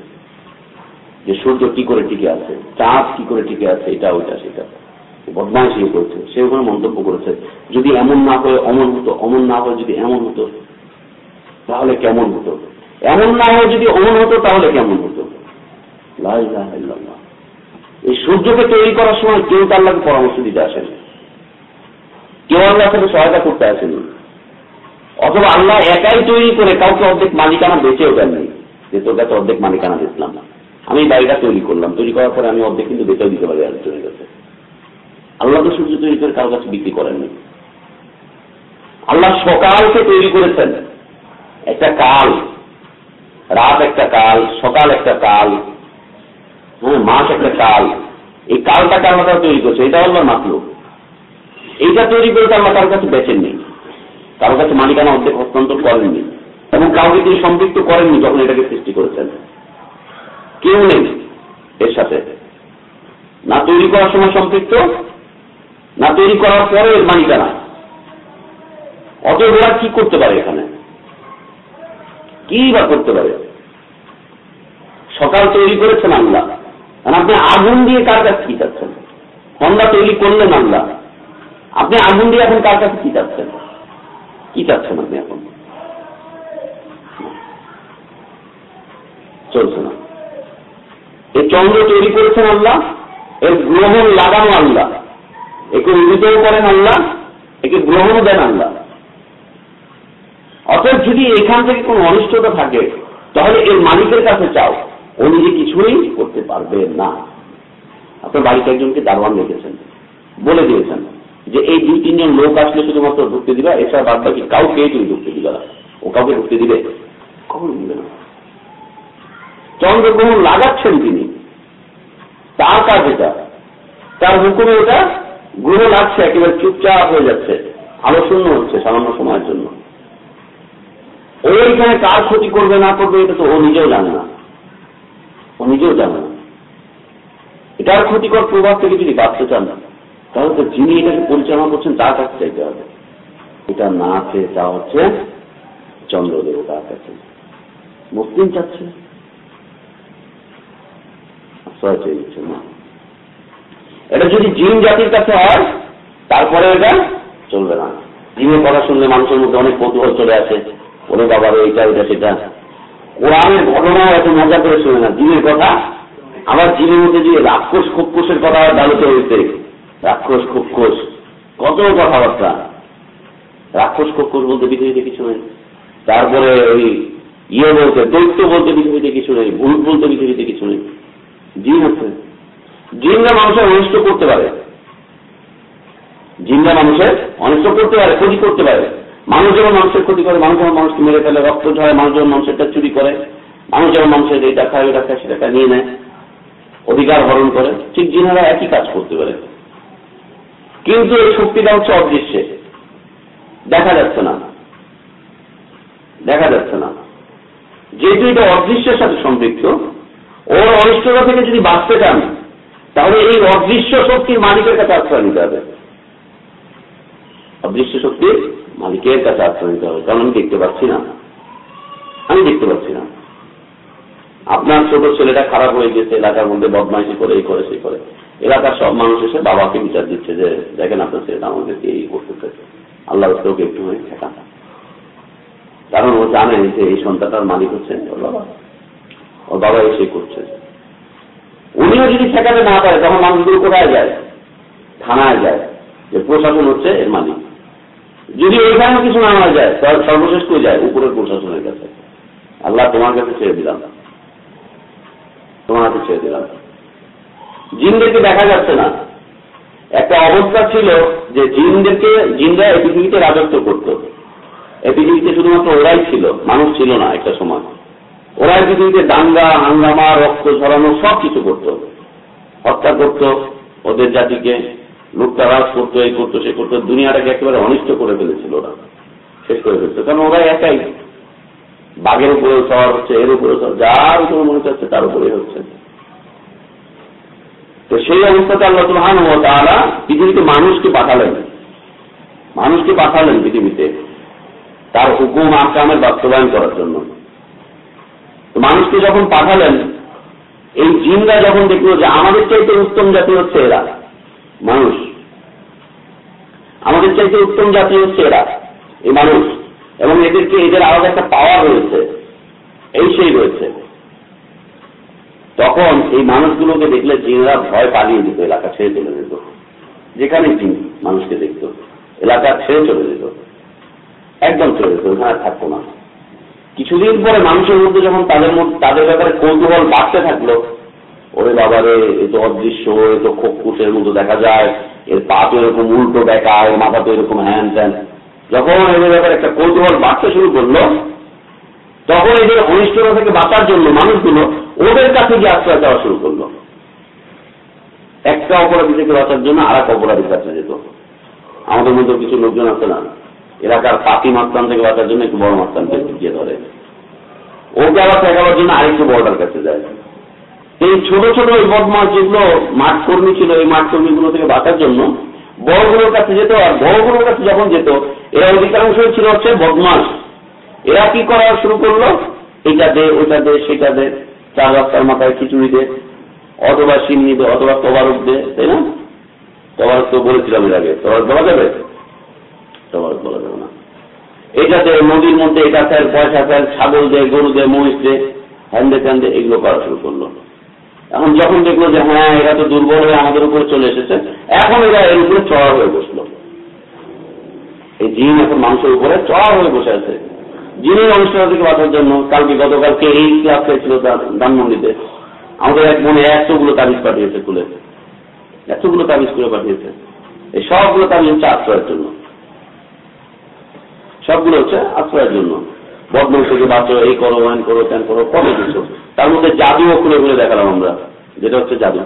যে সূর্য কি করে টিকে আছে, চাঁদ কি করে টিকে আছে, এটা, ওইটা, সেটা। বদমাইশ ইয়ে করছে সে ওখানে মন্তব্য করেছে, যদি এমন না হয়ে, অমন হতো, অমন না হয়ে, যদি এমন হতো, তাহলে কেমন হতো? এমন না হয়ে, যদি অমন হতো, তাহলে কেমন হতো? লা ইলাহা ইল্লাল্লাহ। এই সূর্যকে তৈরি করার সময় কেউ তার লাগে পরামর্শ দিতে আসেন কেউ আল্লাহ সাথে সহায়তা করতে আসেনি অথবা আল্লাহ একাই তৈরি করে কাউকে অর্ধেক মালিকানা বেঁচেও দেননি যে তোর কাছে অর্ধেক মালিকানা দিচ্ছিলাম না। আমি বাড়িটা তৈরি করলাম, তৈরি করার পরে আমি অর্ধেক কিন্তু বেঁচেও দিতে পারি আরেকজনের কাছে আল্লাহ তো সূর্য তৈরি করে কারও কাছে বিক্রি করেননি আল্লাহ সকালকে তৈরি করেছেন। একটা কাল, রাত একটা কাল, সকাল একটা কাল হ্যাঁ মাস একটা কাল এই কালটাকে আল্লাহ তারা তৈরি করছে, এটা আল্লাহ মাতল এইটা তৈরি করে আল্লাহ কারোর কাছে বেচেননি কারোর কাছে মালিকানা অর্ধেক হস্তান্তর করেননি। এবং কাউকে তিনি সম্পৃক্ত করেননি যখন এটাকে সৃষ্টি করেছেন। কেউ নেই এর সাথে। না তৈরি করার সময় সম্পৃক্ত, না তৈরি করার পরে এর মালিকানা। অতএব ওরা কি করতে পারে এখানে? কি বা করতে পারে? সকাল তৈরি করেছেন আল্লাহ আর আপনি আগুন দিয়ে কার কাছে কি চাচ্ছেন? সন্ধ্যা তৈরি করলেন আল্লাহ আপনি আগুন দিয়ে এখন কার কাছে কি চাচ্ছেন? কি চাচ্ছেন আপনি এখন? চলছে না। এই চন্দ্র তৈরি করেছেন আল্লাহ এর গ্রহণ লাগানো আল্লাহ একে উদিতও করেন আল্লাহ একে গ্রহণ দেন আল্লাহ অতএব যদি এখান থেকে কোনো অনিষ্টতা থাকে, তাহলে এর মালিকের কাছে চাও। ও নিজে কিছুই করতে পারবে না। আপনার বাড়িতে একজনকে দারোয়ান রেখেছেন। বলে দিয়েছেন যে এই দুই তিনজন লোক আসলে শুধুমাত্র ঢুকতে দিবা এছাড়া বাদ বাকি কাউকে তুমি ঢুকতে দিবে না। ও কাউকে ঢুকতে দিবে? কখন দিবে না। চন্দ্রগ্রহণ লাগাচ্ছেন তিনি। তার কাজ এটা। তার হুকুমে ওটা গ্রহ লাগছে, একেবারে চুপচাপ হয়ে যাচ্ছে। আলো শূন্য হচ্ছে সামান্য সময়ের জন্য। ওইখানে কার ক্ষতি করবে না করবে, এটা তো ও নিজেও জানে না। ও নিজেও জানে না। এটার ক্ষতিকর প্রভাব থেকে যদি বাঁচতে চান, তাহলে তো যিনি এটাকে পরিচালনা করছেন, তার কাছে চাইতে হবে। এটা না চেয়ে চা হচ্ছে চন্দ্রদেব তার কাছে। মুসলিম চাচ্ছে? এটা যদি জিন জাতির কাছে হয়, তারপরে এটা চলবে না। জিনের কথা শুনলে মানুষের মধ্যে অনেক কৌতূহল চলে আসে। ওরে বাবার, এইটা ওইটা সেটা। কোরআনের ঘটনা এত মজা করে শুনে না জিনের কথা। আবার জিনের মধ্যে যে রাক্ষস খুক্ষুসের কথা আলোচনা হয়েছে রাক্ষস খুক্ষুস কত কথাবার্তা। রাক্ষস খুক্ষুস বলতে পৃথিবীতে কিছু নেই। তারপরে ওই ইয়ে বলতে, দৈত্য বলতে পৃথিবীতে কিছু নেই, ভূত বলতে পৃথিবীতে কিছু নেই। জিন আছে। জিনরা মানুষের অনিষ্ট করতে পারে। জিনরা মানুষের অনিষ্ট করতে পারে, ক্ষতি করতে পারে। মানুষ যেমন মানুষের ক্ষতি করে মানুষ যেমন মানুষকে মেরে ফেলে, রক্ত ঝরে মানুষ যেমন মানুষেরটা চুরি করে মানুষ যেমন মানুষের এইটা খায়, ওইটা খায় সেটা নিয়ে নেয়, অধিকার হরণ করে। ঠিক জিনেরা একই কাজ করতে পারে। কিন্তু এই শক্তিটা হচ্ছে অদৃশ্যে। দেখা যাচ্ছে না। দেখা যাচ্ছে না। যেহেতু এটা অদৃশ্যের সাথে সম্পৃক্ত, ওর অনিষ্টতা থেকে যদি বাঁচতে চান, তাহলে এই অদৃশ্য শক্তির মালিকের কাছে আশ্রয় নিতে হবে। অদৃশ্য শক্তির মালিকের কাছে আশ্রয় নিতে হবে, কারণ আমি দেখতে পাচ্ছি না। আমি দেখতে পাচ্ছি না। আপনার ছোট ছেলেটা খারাপ হয়ে গেছে, এলাকার মধ্যে বদমাইশি করে, এই করে সেই করে। এলাকার সব মানুষ এসে বাবাকে বিচার দিচ্ছে যে, দেখেন আপনার ছেলেটা আমাদেরকে এই করতেছে আল্লাহ ওকে একটু হয়ে ঠেকা কারণ ও জানে যে এই সন্তানটার মালিক হচ্ছে ওর বাবা। ওর বাবা এসে করছে। উনিও যদি ঠেকাতে না পারে তখন মানুষগুলো কোথায় যায়? থানায় যায়। যে প্রশাসন হচ্ছে এর মালিক। যদি ওইখানে কিছু না হয়ে যায় তাহলে সর্বশেষ করে যায়? উপরের প্রশাসনের কাছে। আল্লাহ তোমার কাছে ছেড়ে দিলাম তোমার হাতে ছেড়ে দিলাম জিনদেরকে দেখা যাচ্ছে না। একটা অবস্থা ছিল যে জিনদেরকে, জিনরা এই পৃথিবীতে রাজত্ব করত। এই পৃথিবীতে শুধুমাত্র ওরাই ছিল, মানুষ ছিল না একটা সময় ওরাই পৃথিবীতে দাঙ্গা, হাঙ্গামা, রক্ত ঝরানো সব কিছু করত। হত্যা করত ওদের জাতিকে লুটতারাজ করতো, এই করতো, সে করতো, দুনিয়াটাকে একেবারে অনিষ্ট করে ফেলেছিল ওরা। শেষ করে ফেলতো কারণ ওরা একাই। বাঘের উপরেও সওয়ার হচ্ছে, এর উপরে যার উপরে মনে চাচ্ছে তার উপরে হচ্ছে। তো সেই অবস্থাতে আল্লাহ সুহান ও তারা পৃথিবীতে মানুষকে পাঠালেন। মানুষকে পাঠালেন পৃথিবীতে। তার হুকুম আকামের বাস্তবায়ন করার জন্য। মানুষকে যখন পাঠালেন, এই জিনরা যখন দেখল যে আমাদের চাইতে উত্তম জাতি হচ্ছে এরা মানুষ। আমাদের চাইতে উত্তম জাতি হচ্ছে এরা, এই মানুষ। এবং এদেরকে, এদের আলাদা একটা পাওয়ার রয়েছে, এই সেই রয়েছে। তখন এই মানুষগুলোকে দেখলে জিনরা ভয় পালিয়ে দিত এলাকা ছেড়ে চলে যেত। যেখানে জিন মানুষকে দেখত, এলাকা ছেড়ে চলে যেত। একদম চলে যেত ওখানে থাকতো না। কিছুদিন পরে মানুষের মধ্যে যখন তাদের মধ্যে, তাদের ব্যাপারে কৌতূহল বাড়তে থাকল ওরে বাবারে এ তো অদৃশ্য, এ তো খোকুশের মতো দেখা যায়। এর পা তো এরকম উল্টো দেখা এর মাথা তো এরকম হ্যান ত্যান যখন এদের ব্যাপারে একটা কৌতূহল বাড়তে শুরু করল, তখন এদের অনিষ্টতা থেকে বাঁচার জন্য মানুষগুলো ওদের কাছে গিয়ে আশ্রয় দেওয়া শুরু করল। একটা অপরাধী থেকে বাঁচার জন্য আর এক অপরাধীর কাছে যেত। আমাদের মধ্যে কিছু লোকজন আছে না এলাকার পাতি মাস্তান থেকে বাঁচার জন্য একটু বড় মাস্তানকে গিয়ে ধরে। ওকে আবার ঠেকাবার জন্য আরেকটু বড়টার কাছে যায়। এই ছোট ছোট এই বদমাস যেগুলো মাঠ কর্মী ছিল, এই মাঠ কর্মীগুলো থেকে বাঁচার জন্য বড়গুলোর কাছে যেত আর বড়গুলোর কাছে যখন যেত, এরা অধিকাংশই ছিল হচ্ছে বদমাস এরা কি করা শুরু করল? এটা দে, ওটা দে, সেটা দে, চার রাস্তার মাথায় খিচুড়ি দে, অথবা সিন্নি দে, অথবা তবারক দে, তাই না? তবারক তো বলেছিলাম এর আগে। তবারক বলা যাবে? তবারক বলা যাবে না। এটা দে, নদীর মধ্যে এটা ফেল, পয়সা ফেল, ছাগল দে, গরু দে, মহিষ দে, হ্যান্ডে ট্যান্ডে এগুলো করা শুরু করল। এখন যখন দেখল যে হ্যাঁ এরা তো দুর্বল হয়ে আমাদের উপরে চলে এসেছে, এখন এরা এর উপরে চড়া হয়ে বসল। এই জিন এখন মানুষের উপরে চড়া হয়ে বসে আছে। জিনের অনুষ্ঠান থেকে বাঁচার জন্য কালকে গতকালকে এই ক্লাস হয়েছিল ধানমন্ডিতে? আমাদের এক মনে একশোগুলো তাবিজ পাঠিয়েছে খুলে এতগুলো তাবিজ করে পাঠিয়েছে। এই সবগুলো তাবিজ হচ্ছে আশ্রয়ের জন্য। সবগুলো হচ্ছে আশ্রয়ের জন্য। বদমাস থেকে বাঁচো এই করো ওয়ান করো, ত্যান করো, কত কিছু। তার মধ্যে জাদুও খুলে খুলে দেখালাম আমরা, যেটা হচ্ছে জাদু।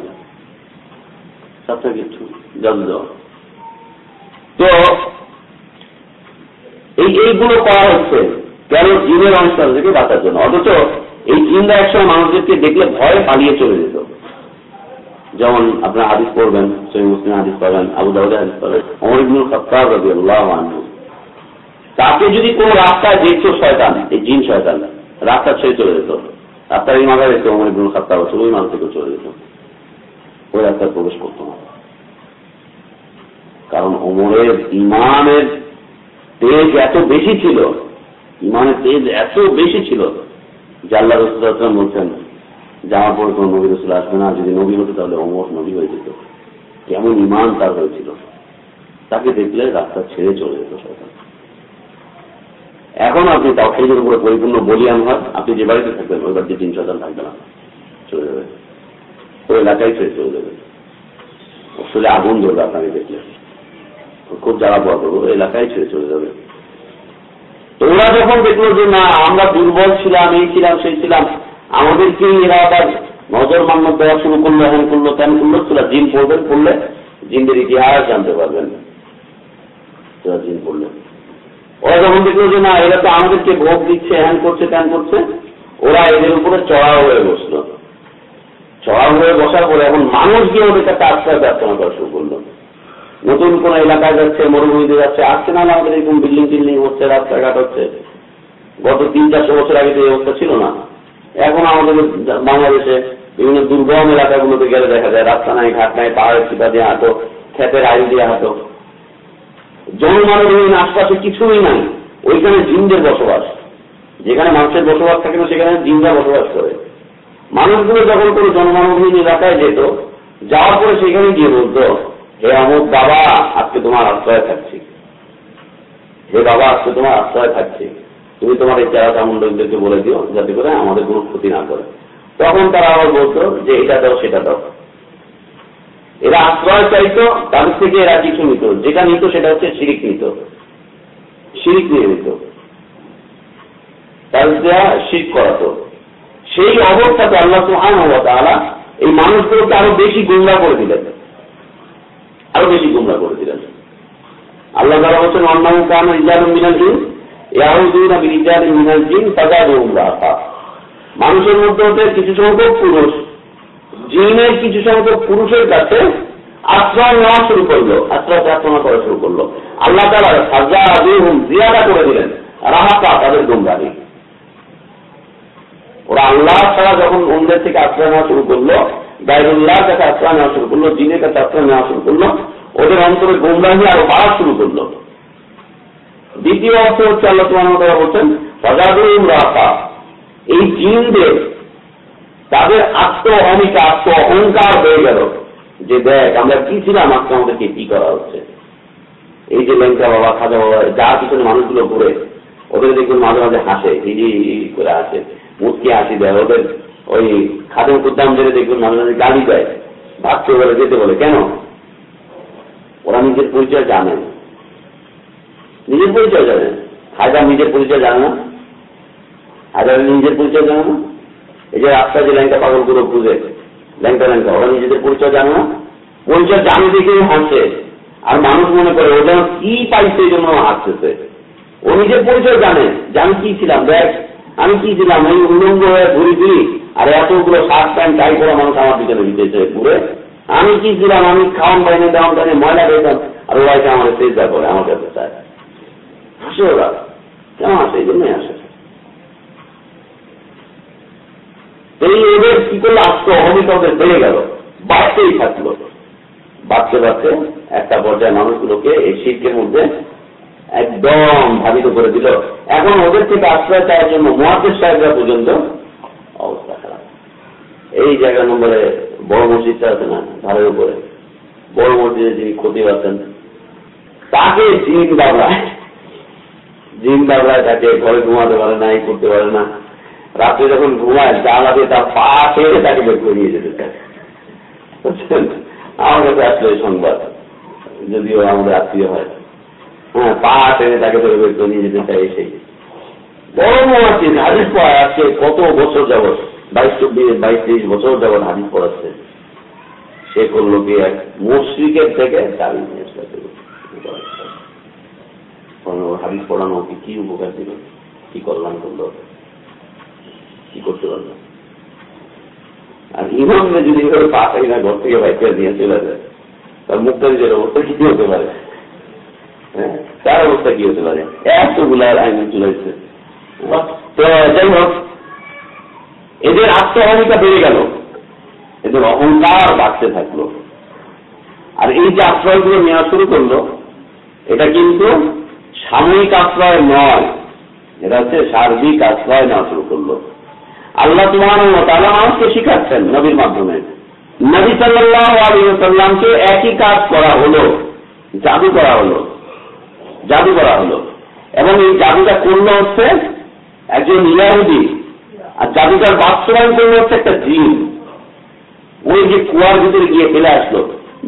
তো, এই এইগুলো করা হচ্ছে কেন জিনের অনুষ্ঠান থেকে বাঁচার জন্য? অথচ এই জিনরা একসময় মানুষদেরকে দেখলে ভয়ে পালিয়ে চলে যেত। যেমন আপনার হাদিস পড়বেন সৈম মুসলিম হাদিস পাবেন, আবু দাউদের হাদিস পাবেন অমর ইবনুল রবি আল্লাহ তাকে যদি কোন রাস্তায় দেখতো শয়তান, এই জিন শয়তান রাস্তা ছেড়ে চলে যেত। রাস্তার এই মাথায় দেখতো অমর ইবনুল খত্তাব ছিল ওই মানুষ থেকে চলে যেত। ওই রাস্তায় প্রবেশ করতো না। কারণ অমরের ইমানের তেজ এত বেশি ছিল, ইমানের তেজ এত বেশি ছিল আল্লাহ রসুল বলছেন আমার পরে কোন নবী রসুল আসবে না, যদি নবী হতো তাহলে অমর নবী হয়ে যেত। কেমন ইমান তার হয়েছিল। তাকে দেখলে রাস্তা ছেড়ে চলে যেত সরকার এখন আপনি তাওহিদের উপরে পরিপূর্ণ বলিয়ান হয় আপনি যে বাড়িতে থাকবেন, ওই বাড়িতে তিন শতান থাকবে না। চলে যাবে। ওই এলাকায় ছেড়ে চলে যাবে। আসলে আগুন ধরবে আপনাকে দেখলে। খুব জ্বালা পোয়া করব এলাকায় ছেড়ে চলে যাবে। ওরা যখন দেখল যে না, আমরা দুর্বল ছিলাম, এই ছিলাম, সেই ছিলাম, আমাদেরকে এরা আবার নজর মান্য দেওয়া শুরু করল হ্যান করল তেন করল, তোরা জিন পড়বেন, পড়লে জিনদের ইতিহাস জানতে পারবেন। তোরা জিন পড়লেন ওরা যখন দেখল যে না, এরা তো আমাদেরকে ভোগ দিচ্ছে হ্যান করছে ত্যান করছে, ওরা এদের উপরে চড়াও হয়ে বসল। চড়াও হয়ে বসার পরে এখন মানুষ গিয়ে ওদের কাছে আশ্রয় প্রার্থনা করা শুরু করল। নতুন কোন এলাকায় যাচ্ছে, মরুভূমিতে যাচ্ছে, আসছে, না আমাদের এরকম বিল্ডিং টিল্ডিং হচ্ছে, রাস্তাঘাট হচ্ছে। গত তিন, চারশো বছর আগে তো এই অবস্থা ছিল না। এখন আমাদের বাংলাদেশে বিভিন্ন দুর্গম এলাকাগুলোতে গেলে দেখা যায়, রাস্তা নাই, ঘাট নাই, পাহাড়ের চিপা দিয়ে হাঁটো, ক্ষেতের আইল দিয়ে হাঁটো। জনমানবহীন আশপাশে কিছুই নাই। ওইখানে জিনদের বসবাস। যেখানে মানুষের বসবাস থাকে না, সেখানে জিনরা বসবাস করে। মানুষগুলো যখন কোনো জনমানবহীন এলাকায় যেত, যাওয়ার পরে সেখানে গিয়ে বলতো, হে অমুক বাবা, আজকে তোমার আশ্রয় থাকছি। হে বাবা, আজকে তোমার আশ্রয় থাকছি। তুমি তোমার এই চেরা চামুন্ডকদেরকে বলে দিও, যাতে করে আমাদের কোনো ক্ষতি না করে। তখন তারা আবার বলতো যে, এটা দাও, সেটা দাও। এরা আশ্রয় চাইতো, তাদের থেকে এরা কিছু নিত। যেটা নিত সেটা হচ্ছে শিরিক নিত। শিরিক নিয়ে নিত। তাদের দেওয়া করাতো। সেই অবস্থাতে আল্লাহ সুহান তাহলে এই মানুষগুলোকে আরও বেশি গুমরা করে দিলেন। আরও বেশি গুমরা করে দিলেন। আল্লাহ তারা বলছেন অন্যান্য কারণ ইজাল মিনাল জিন ইয়াহুদ্দিনা বিরিজাল মিনাল জিন তাজা গুমরা মানুষের মধ্যে হতে কিছু সংখ্যক পুরুষ জিনের কিছু সংখ্যক পুরুষের কাছে আশ্রয় নেওয়া শুরু করল, আশ্রয় প্রার্থনা করা শুরু করল। আল্লাহ তালা সাজা আদিহুম জিয়াদা করে দিলেন রাহাতা তাদের গুমরাহি। ওরা আল্লাহ ছাড়া যখন অন্যের থেকে আশ্রয় নেওয়া শুরু করল গাইরুল্লাহর কাছে আশ্রয় নেওয়া শুরু করল, জিনের কাছে আশ্রয় নেওয়া শুরু করল, ওদের অন্তরে গুমরাহি আরও বাড়া শুরু করল। দ্বিতীয় অর্থ হচ্ছে আল্লাহ তোমার বলছেন সজাদুল রাফা এই জিনদের তাদের আত্ম অহমিকা আত্ম অহংকার হয়ে গেল যে দেখ, আমরা কি ছিলাম আজকে আমাদেরকে কি করা হচ্ছে? এই যে লেঙ্কা বাবা, খাজা বাবা, যা পিছনে মানুষগুলো ঘুরে, ওদের দেখবেন মাঝে মাঝে হাসে এই করে আসে মুসকি হাসি দেয়। ওদের ওই খাদেম কুদ্দাম জেনে দেখবেন মাঝে মাঝে গালি দেয়। ভাবতে বলে যেতে বলে, কেন? ওরা নিজের পরিচয় জানেন নিজের পরিচয় জানেন হায়দার নিজের পরিচয় জানে না? হায়দার নিজের পরিচয় জানে না? এই যে রাস্তায় যে ল্যাংটা পাগলগুলো খুঁজে ল্যাংটা ল্যাংটা, ওরা নিজেদের পরিচয় জানে না। পরিচয় জানে দেখে হাসে। আর মানুষ মনে করে, ও যেন কি পাইছে এই জন্য হাসতেছে। ও নিজের পরিচয় জানে যে আমি কি ছিলাম। দেখ, আমি কি ছিলাম? এই উলঙ্গ হয়ে ঘুরি ফিরি, আর এতগুলো শার্ট প্যান্ট টাই করা মানুষ আমার পিছনে দিতেছে ঘুরে। আমি কি ছিলাম? আমি খাওয়ান পাইনি দাম পাইনি ময়লা পেতাম আর ওরা আমার চেষ্টা করে আমার কাছে চায়। হাসে ওরা। কেমন আসে এই জন্যই আসে এই এদের কি করল আত্ম অহমিকা ওদের বেড়ে গেল? বাড়তেই থাকল। বাড়তে বাড়তে একটা পর্যায়ে মানুষগুলোকে এই শিল্পের মধ্যে একদম ভাবিত করে দিল। এখন ওদের থেকে আশ্রয় চাওয়ার জন্য মহাদেশ সাহেবরা পর্যন্ত অবস্থা খারাপ। এই জায়গা নম্বরে বড় মসজিদটা আছে না, ধারের উপরে। বড় মসজিদে যিনি ক্ষতি আছেন তাকে জিন বাবলায়। জিন বাবলায় তাকে ঘরে ঘুমাতে পারে না, এই করতে পারে না। রাত্রে যখন ঘুমায় জানলা দিয়ে তার পা ছেড়ে তাকে বের করে যেতে চায়। আমার কাছে আসলে সংবাদ, যদিও আমাদের আত্মীয় হয়। হ্যাঁ পা টেনে তাকে ধরে বের করে নিয়ে যেতে চাই সেই বড় মহাসিন হাদিস পড়ায় আজকে কত বছর যাবৎ, বাইশ চব্বিশ, বাইশ তেইশ বছর যাবৎ হাদিস পড়াচ্ছে। সে করল কি এক মুশ্রিকের থেকে চাবি নিয়ে হাদিস পড়ানো কি উপকার দিল? কি কল্যাণ করল? কি করতে পারল আর ইমামে যদি এভাবে পা থাকি না ঘর থেকে বাইকে দিয়ে চলে যায়, তার মুখটা নিজের অবস্থা কি হতে পারে? হ্যাঁ? তার অবস্থা কি হতে পারে? এতগুলার আইন চলেছে যাই হোক, এদের আত্মহমিকা বেড়ে গেল। এদের অহংকার বাড়তে থাকল। আর এই যে আশ্রয়গুলো নেওয়া শুরু করল, এটা কিন্তু সাময়িক আশ্রয় নয়, এটা হচ্ছে সার্বিক আশ্রয় নেওয়া শুরু করল। আল্লাহ তোমার মানুষকে শিখাচ্ছেন নবীর মাধ্যমে। নবী সাল্লাহ আলী একই কাজ করা হলো, জাদু করা হলো, জাদু করা হলো। এবং এই জাদুটা করল হচ্ছে একজন ইলাহুদি। আর জাদুটার বাস্তবায়ন করল হচ্ছে একটা জিন। ওই যে কুয়ার ভিতরে গিয়ে ফেলে আসলো।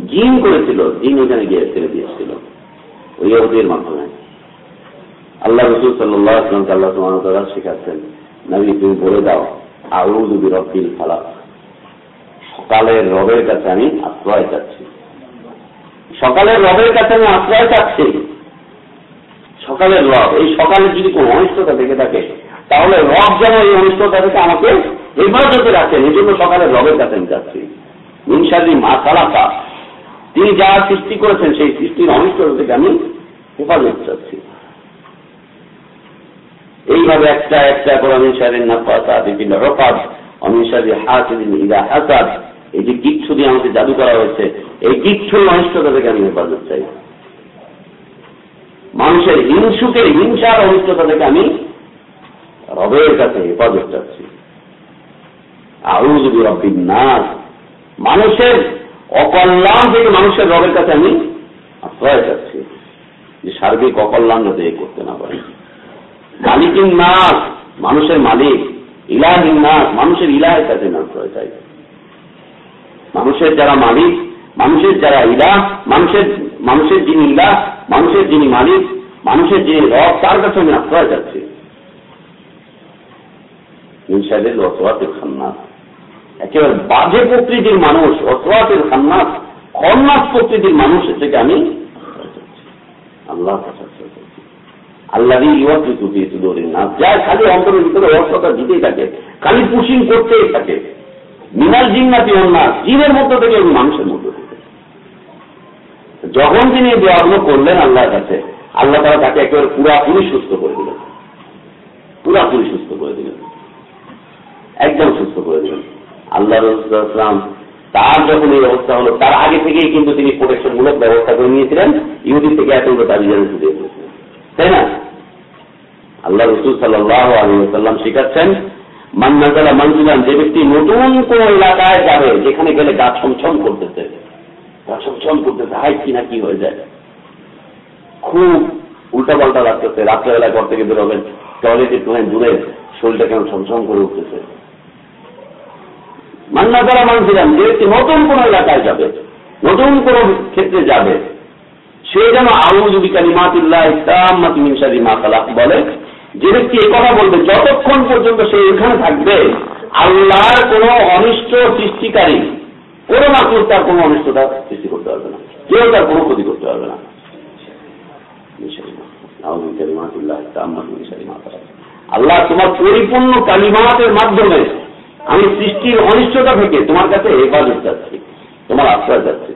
জিন করেছিল, জিন ওখানে গিয়ে ফেলে দিয়েছিল, ওই ইহুদির মাধ্যমে। আল্লাহ রসুল সাল্লাহ আসলামকে আল্লাহ তোমার শিখাচ্ছেন। নবী তুমি বলে দাও আউদুবি রব্বিল ফালাক। সকালের রবের কাছে আমি আশ্রয় চাচ্ছি। সকালের রবের কাছে আমি আশ্রয় চাচ্ছি। সকালের রব, এই সকালে যদি কোন অনিষ্টতা থেকে থাকে, তাহলে রব যেন এই অনিষ্টতা থেকে আমাকে হেফাজতে রাখেন। এই জন্য সকালের রবের কাছে আমি যাচ্ছি। মিনসাদি মা সালাফা তিনি যা সৃষ্টি করেছেন, সেই সৃষ্টির অনিষ্টতা থেকে আমি হেফাজত চাচ্ছি। এইভাবে একটা একটা করে অমিনসারের নাফাতা বিভিন্ন রফাত অমিনসারি হাসিদিন ইদা হাসাদ, এই যে কিচ্ছু দিয়ে আমাকে জাদু করা হয়েছে, এই কিচ্ছুর অনিষ্টতা থেকে আমি হেফাজত চাই। মানুষের হিংসুকের হিংসার অনিষ্টতা থেকে আমি রবের কাছে হেফাজত চাচ্ছি। আউজবি রব্বিন নাস, মানুষের অকল্যাণ থেকে মানুষের রবের কাছে আমি আশ্রয় চাচ্ছি। যে সার্বিক অকল্যাণ যাতে করতে না পারে। মালিকিন নাস, মানুষের মালিক। ইলাহিন নাস, মানুষের ইলাহের কাছে আশ্রয় চাই মানুষের যারা মালিক, মানুষের যারা ইলাহ, মানুষের মানুষের যিনি ইলাহ, মানুষের যিনি মালিক, মানুষের যিনি রব, তার কাছে আমি আশ্রয় চাচ্ছি খান্নাস একেবারে বাজে প্রকৃতির মানুষ অসওয়াতের খান্নাস খন্নাস প্রকৃতির মানুষ থেকে আমি আল্লাহ আল্লাহ না যা খালি অন্তরের ভিতরে অর্থতা দিতেই থাকে, খালি পুশিং করতেই থাকে। মিনাল জিন্নাতি অন্যাস জিনের মধ্য থেকে মানুষের মধ্য যখন তিনি দোয়াগুলো করলেন আল্লাহর কাছে, আল্লাহ তারা তাকে একেবারে পুরাপুরি সুস্থ করে দিলেন। পুরাপুরি সুস্থ করে দিলেন। একদম সুস্থ করে দিলেন। আল্লাহ রসুলাম তার যখন এই অবস্থা হলো, তার আগে থেকেই কিন্তু তিনি প্রোটেকশন মূলক ব্যবস্থা করে নিয়েছিলেন। ইহুদি থেকে এতগুলো তার রিজাল্ট দিয়েছিলেন তাই না? আল্লাহ রসুল সাল্লাহ আলী শিখাচ্ছেন মান্নাজালা মঞ্জুলান যে ব্যক্তি নতুন কোন এলাকায় যাবে, যেখানে গেলে গা ছমছম করতেছে। গা ছমছম করতেছে, হাই কি না কি হয়ে যায়। খুব উল্টা পাল্টা লাগতেছে রাত্রেবেলা ঘর থেকে বেরোবেন টয়লেট একটুখানি দূরে, শরীরটা কেমন ছমছম করে উঠতেছে। মান্না দ্বারা মানছিলাম যে ব্যক্তি নতুন কোন এলাকায় যাবে, নতুন কোন ক্ষেত্রে যাবে সে যেন আউজুবি কালিমাতিল্লাহ ইসলামাতি মিনসারি মা খালাক বলে, যে ব্যক্তি কথা বলবে, যতক্ষণ পর্যন্ত সে এখানে থাকবে, আল্লাহর কোন অনিষ্ট সৃষ্টিকারী, কোন মাকুর তার কোন অনিষ্টতা সৃষ্টি করতে পারবে না। কেউ তার কোনো ক্ষতি করতে পারবে না। আল্লাহ তোমার পরিপূর্ণ কালিমাতের মাধ্যমে আমি সৃষ্টির অনিষ্টতা থেকে তোমার কাছে হেফাজত যাচ্ছি, তোমার আশ্রয় যাচ্ছে।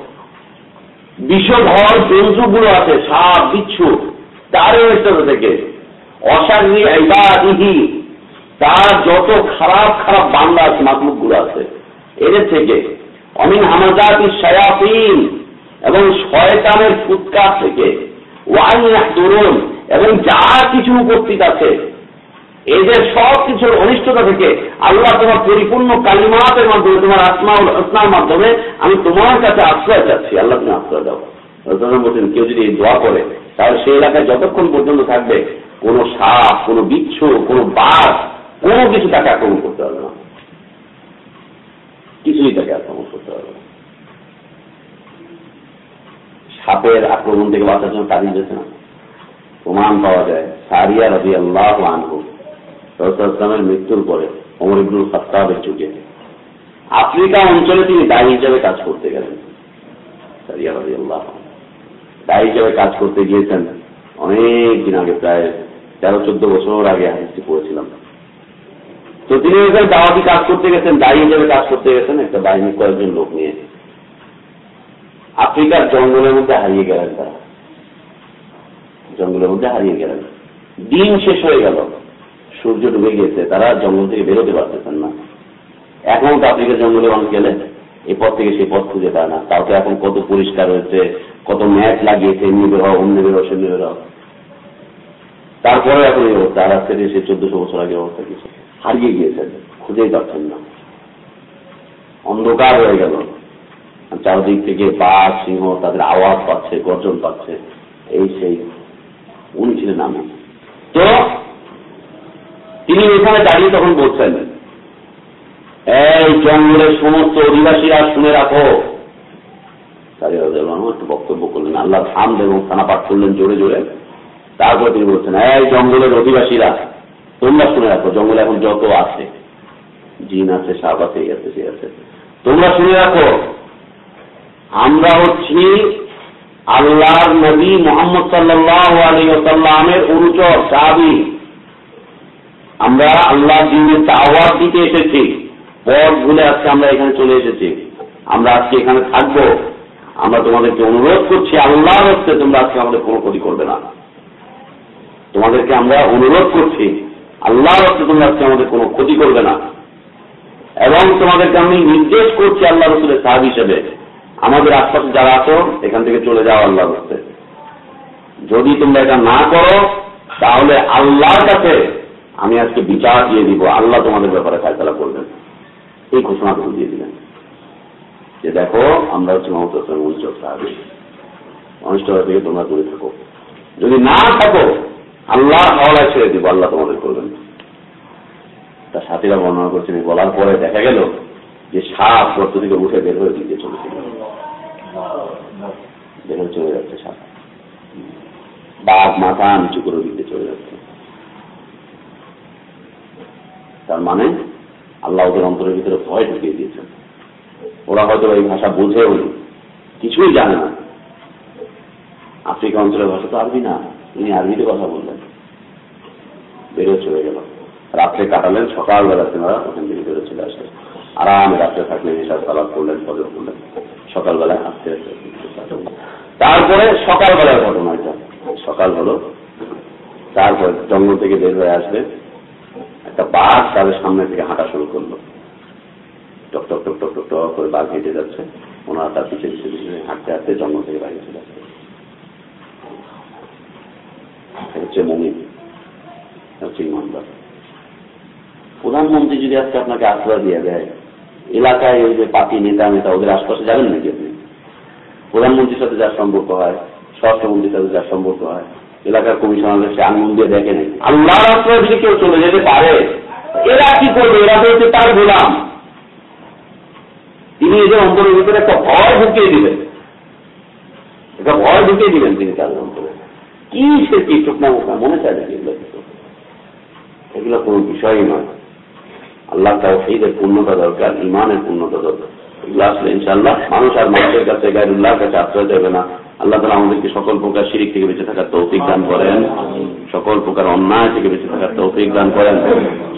বিষধর জন্তুগুলো আছে, সাপ, বিচ্ছু তার নিস্ততা থেকে। ইবাদিহি তার যত খারাপ খারাপ বাংলা আছে মাকলুকগুলো আছে। এদের থেকে অমিন হামাজাতি শায়াতিন এবং শয়তানের ফুৎকার থেকে ওয়াইন দরুন এবং যা কিছু উপস্থিত আছে এদের সব কিছুর অনিষ্টতা থেকে আল্লাহ তোমার পরিপূর্ণ কালিমাতের মাধ্যমে, তোমার আসমাউল আসনার মাধ্যমে আমি তোমার কাছে আশ্রয় চাচ্ছি। আল্লাহ তুমি আশ্রয় দাও। বলছেন, কেউ যদি এই দোয়া করে, তাহলে সেই এলাকায় যতক্ষণ পর্যন্ত থাকবে, কোন সাপ, কোন বিচ্ছু, কোন বাঘ, কোনো কিছু তাকে আক্রমণ করতে পারবে না। কিছুই তাকে আক্রমণ করতে পারবে না। সাপের আক্রমণ থেকে বাঁচার জন্য তাড়িয়ে দিয়েছে না? প্রমাণ পাওয়া যায় সারিয়া রবি আল্লাহ আনহু। রসুলামের মৃত্যুর পরে অমর ইবনুল খাত্তাবের যুগে। আফ্রিকা অঞ্চলে তিনি দায়ী হিসেবে কাজ করতে গেলেন। দায়ী হিসেবে কাজ করতে গিয়েছেন অনেক দিন আগে, প্রায় তেরো, চোদ্দ বছর আগে হাদিসটি পড়েছিলাম। তো তিনি এখানে দাওয়াতি কাজ করতে গেছেন, দায়ী হিসেবে কাজ করতে গেছেন, একটা বাহিনী কয়েকজন লোক নিয়ে। আফ্রিকার জঙ্গলের মধ্যে হারিয়ে গেলেন তারা। জঙ্গলের মধ্যে হারিয়ে গেলেন। দিন শেষ হয়ে গেল। সূর্য ডুবে গিয়েছে, তারা জঙ্গল থেকে বেরোতে পারতেছেন না। এখন তো আফ্রিকার জঙ্গলে মানুষ গেলে এই পথ থেকে সেই পথ খুঁজে পায় না। তাও তো এখন কত পরিষ্কার হয়েছে, কত ম্যাচ লাগিয়েছে, এমনি বের হও, অমনি বের হও, সেমনি বের হও। তারপরে এখন এই অবস্থা, আর আজকে সে চোদ্দশো বছর আগে অবস্থা কিছু হারিয়ে গিয়েছেন খুঁজেই পাচ্ছেন না। অন্ধকার হয়ে গেল। চারদিক থেকে বাঘ, সিংহ তাদের আওয়াজ পাচ্ছে, গর্জন পাচ্ছে। এই সেই, উনি ছিলেন আমি। তো তিনি এখানে দাঁড়িয়ে তখন বলছেন, এই জঙ্গলের সমস্ত অধিবাসীরা শুনে রাখো। একটু বক্তব্য করলেন, আল্লাহ থাম এবং থানা পাঠ করলেন জোরে জোরে। তারপর তিনি বলছেন, এই জঙ্গলের অধিবাসীরা, তোমরা শুনে রাখো, জঙ্গলে এখন যত আছে, জিন আছে, সাপ আছে, এই আছে সে আছে, তোমরা শুনে রাখো। আমরা হচ্ছি আল্লাহর নবী মোহাম্মদ সাল্লাহ আলী সাল্লামের অনুচর, সাহাবি। আমরা আল্লাহ দিনের তাওয়ার দিতে এসেছি। পথ ভুলে আজকে আমরা এখানে চলে এসেছি। আমরা আজকে এখানে থাকব। আমরা তোমাদেরকে অনুরোধ করছি, আল্লাহর হচ্ছে তোমরা আজকে আমাদের কোনো ক্ষতি করবে না। তোমাদেরকে আমরা অনুরোধ করছি, আল্লাহর হচ্ছে তোমরা আজকে আমাদের কোনো ক্ষতি করবে না। এবং তোমাদেরকে আমি নির্দেশ করছি আল্লাহ রসুলের সাহাব হিসেবে, আমাদের আশপাশে যারা আছো, এখান থেকে চলে যাও আল্লাহ হচ্ছে যদি তোমরা এটা না করো, তাহলে আল্লাহর কাছে আমি আজকে বিচার দিয়ে দিব, আল্লাহ তোমাদের ব্যাপারে ফায়সলা করবেন। এই ঘোষণা করে দিয়ে দিলেন। যে দেখো, আমরা হচ্ছে মমতা উনিশ সাহাবি অনুষ্ঠান থেকে তোমরা দূরে থাকো। যদি না থাকো আল্লাহ হাওলায় ছেড়ে দিব, আল্লাহ তোমাদের করবেন। তার সাথীরা বর্ণনা করছেন বলার পরে দেখা গেল যে সাপ গর্ত থেকে উঠে বের হয়ে দিকে চলেছিল বের হয়ে চলে যাচ্ছে সাপ। বাঘ, মাথা নিচু করে দিকে চলে যাচ্ছে। তার মানে আল্লাহ ওদের অন্তরের ভিতরে ভয় ঢুকিয়ে দিয়েছেন। ওরা হয়তো এই ভাষা বুঝেও কিছুই জানে না। আফ্রিকা অঞ্চলের ভাষা তো আরবি না তিনি আরবিতে কথা বললেন। বেরিয়ে চলে গেল। রাত্রে কাটালেন, সকালবেলা তেনারা ওখান থেকে বেরো চলে আসলেন। আরামে রাত্রে থাকলেন এসব সালাদ করলেন ফজর করলেন সকালবেলায় আস্তে আস্তে তারপরে সকালবেলার ঘটনা এটা সকাল হলো, তারপর জঙ্গল থেকে বের হয়ে আসবে একটা বাঘ তাদের সামনে থেকে হাঁটা শুরু করল। টক টক টক টক টক টক করে বাঘ হেঁটে যাচ্ছে। ওনারা তার পিছিয়ে পিছিয়ে পিছিয়ে হাঁটতে হাঁটতে জঙ্গল থেকে বাইরে চলে আসছে। হচ্ছে মমিন। প্রধানমন্ত্রী যদি আজকে আপনাকে আশ্রয় দিয়ে দেয়, এলাকায় ওই যে পার্টি নেতা নেতা ওদের আশপাশে যাবেন নাকি আপনি? প্রধানমন্ত্রীর সাথে যার সম্পর্ক হয়, স্বরাষ্ট্রমন্ত্রীর সাথে যার সম্পর্ক হয় এলাকার কমিশনার সে আনন্দ দিয়ে দেখে নেই আল্লাহর আশ্রয় যদি কেউ চলে যেতে পারে, এরা কি করবে? এরা হচ্ছে তার গোলাম। তিনি এদের অন্তরের ভিতরে একটা ভয় ঢুকিয়ে দিবেন একটা ভয় ঢুকিয়ে দিবেন তিনি তাদের অন্তরে। কি সে কি টুকনা মুখা মনে চায় এগুলো এগুলো কোনো বিষয়ই নয়। আল্লাহ তাও সেইদের পূর্ণতা দরকার ইমানের পূর্ণতা দরকার। এগুলো আসলে ইনশাল্লাহ মানুষ আর মানুষের কাছে গাইরুল্লাহর কাছে আশ্রয় দেবে না। আল্লাহ তালা আমাদেরকে সকল প্রকার শিরিক থেকে বেঁচে থাকার তৌফিক দান করেন। সকল প্রকার অন্যায় থেকে বেঁচে থাকার তৌফিক দান করেন।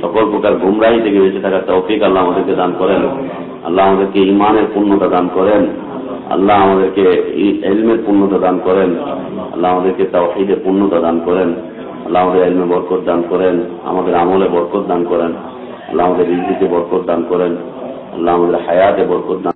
সকল প্রকার গুমরাহি থেকে বেঁচে থাকার তৌফিক আল্লাহ আমাদেরকে দান করেন। আল্লাহ আমাদেরকে ইমানের পূর্ণতা দান করেন। আল্লাহ আমাদেরকে এলমের পূর্ণতা দান করেন। আল্লাহ আমাদেরকে তাওহিদের পূর্ণতা দান করেন। আল্লাহ আমাদের এলমে বরকত দান করেন। আমাদের আমলে বরকত দান করেন। আল্লাহ আমাদের রিজিকে বরকত দান করেন। আল্লাহ আমাদের হায়াতে বরকত দান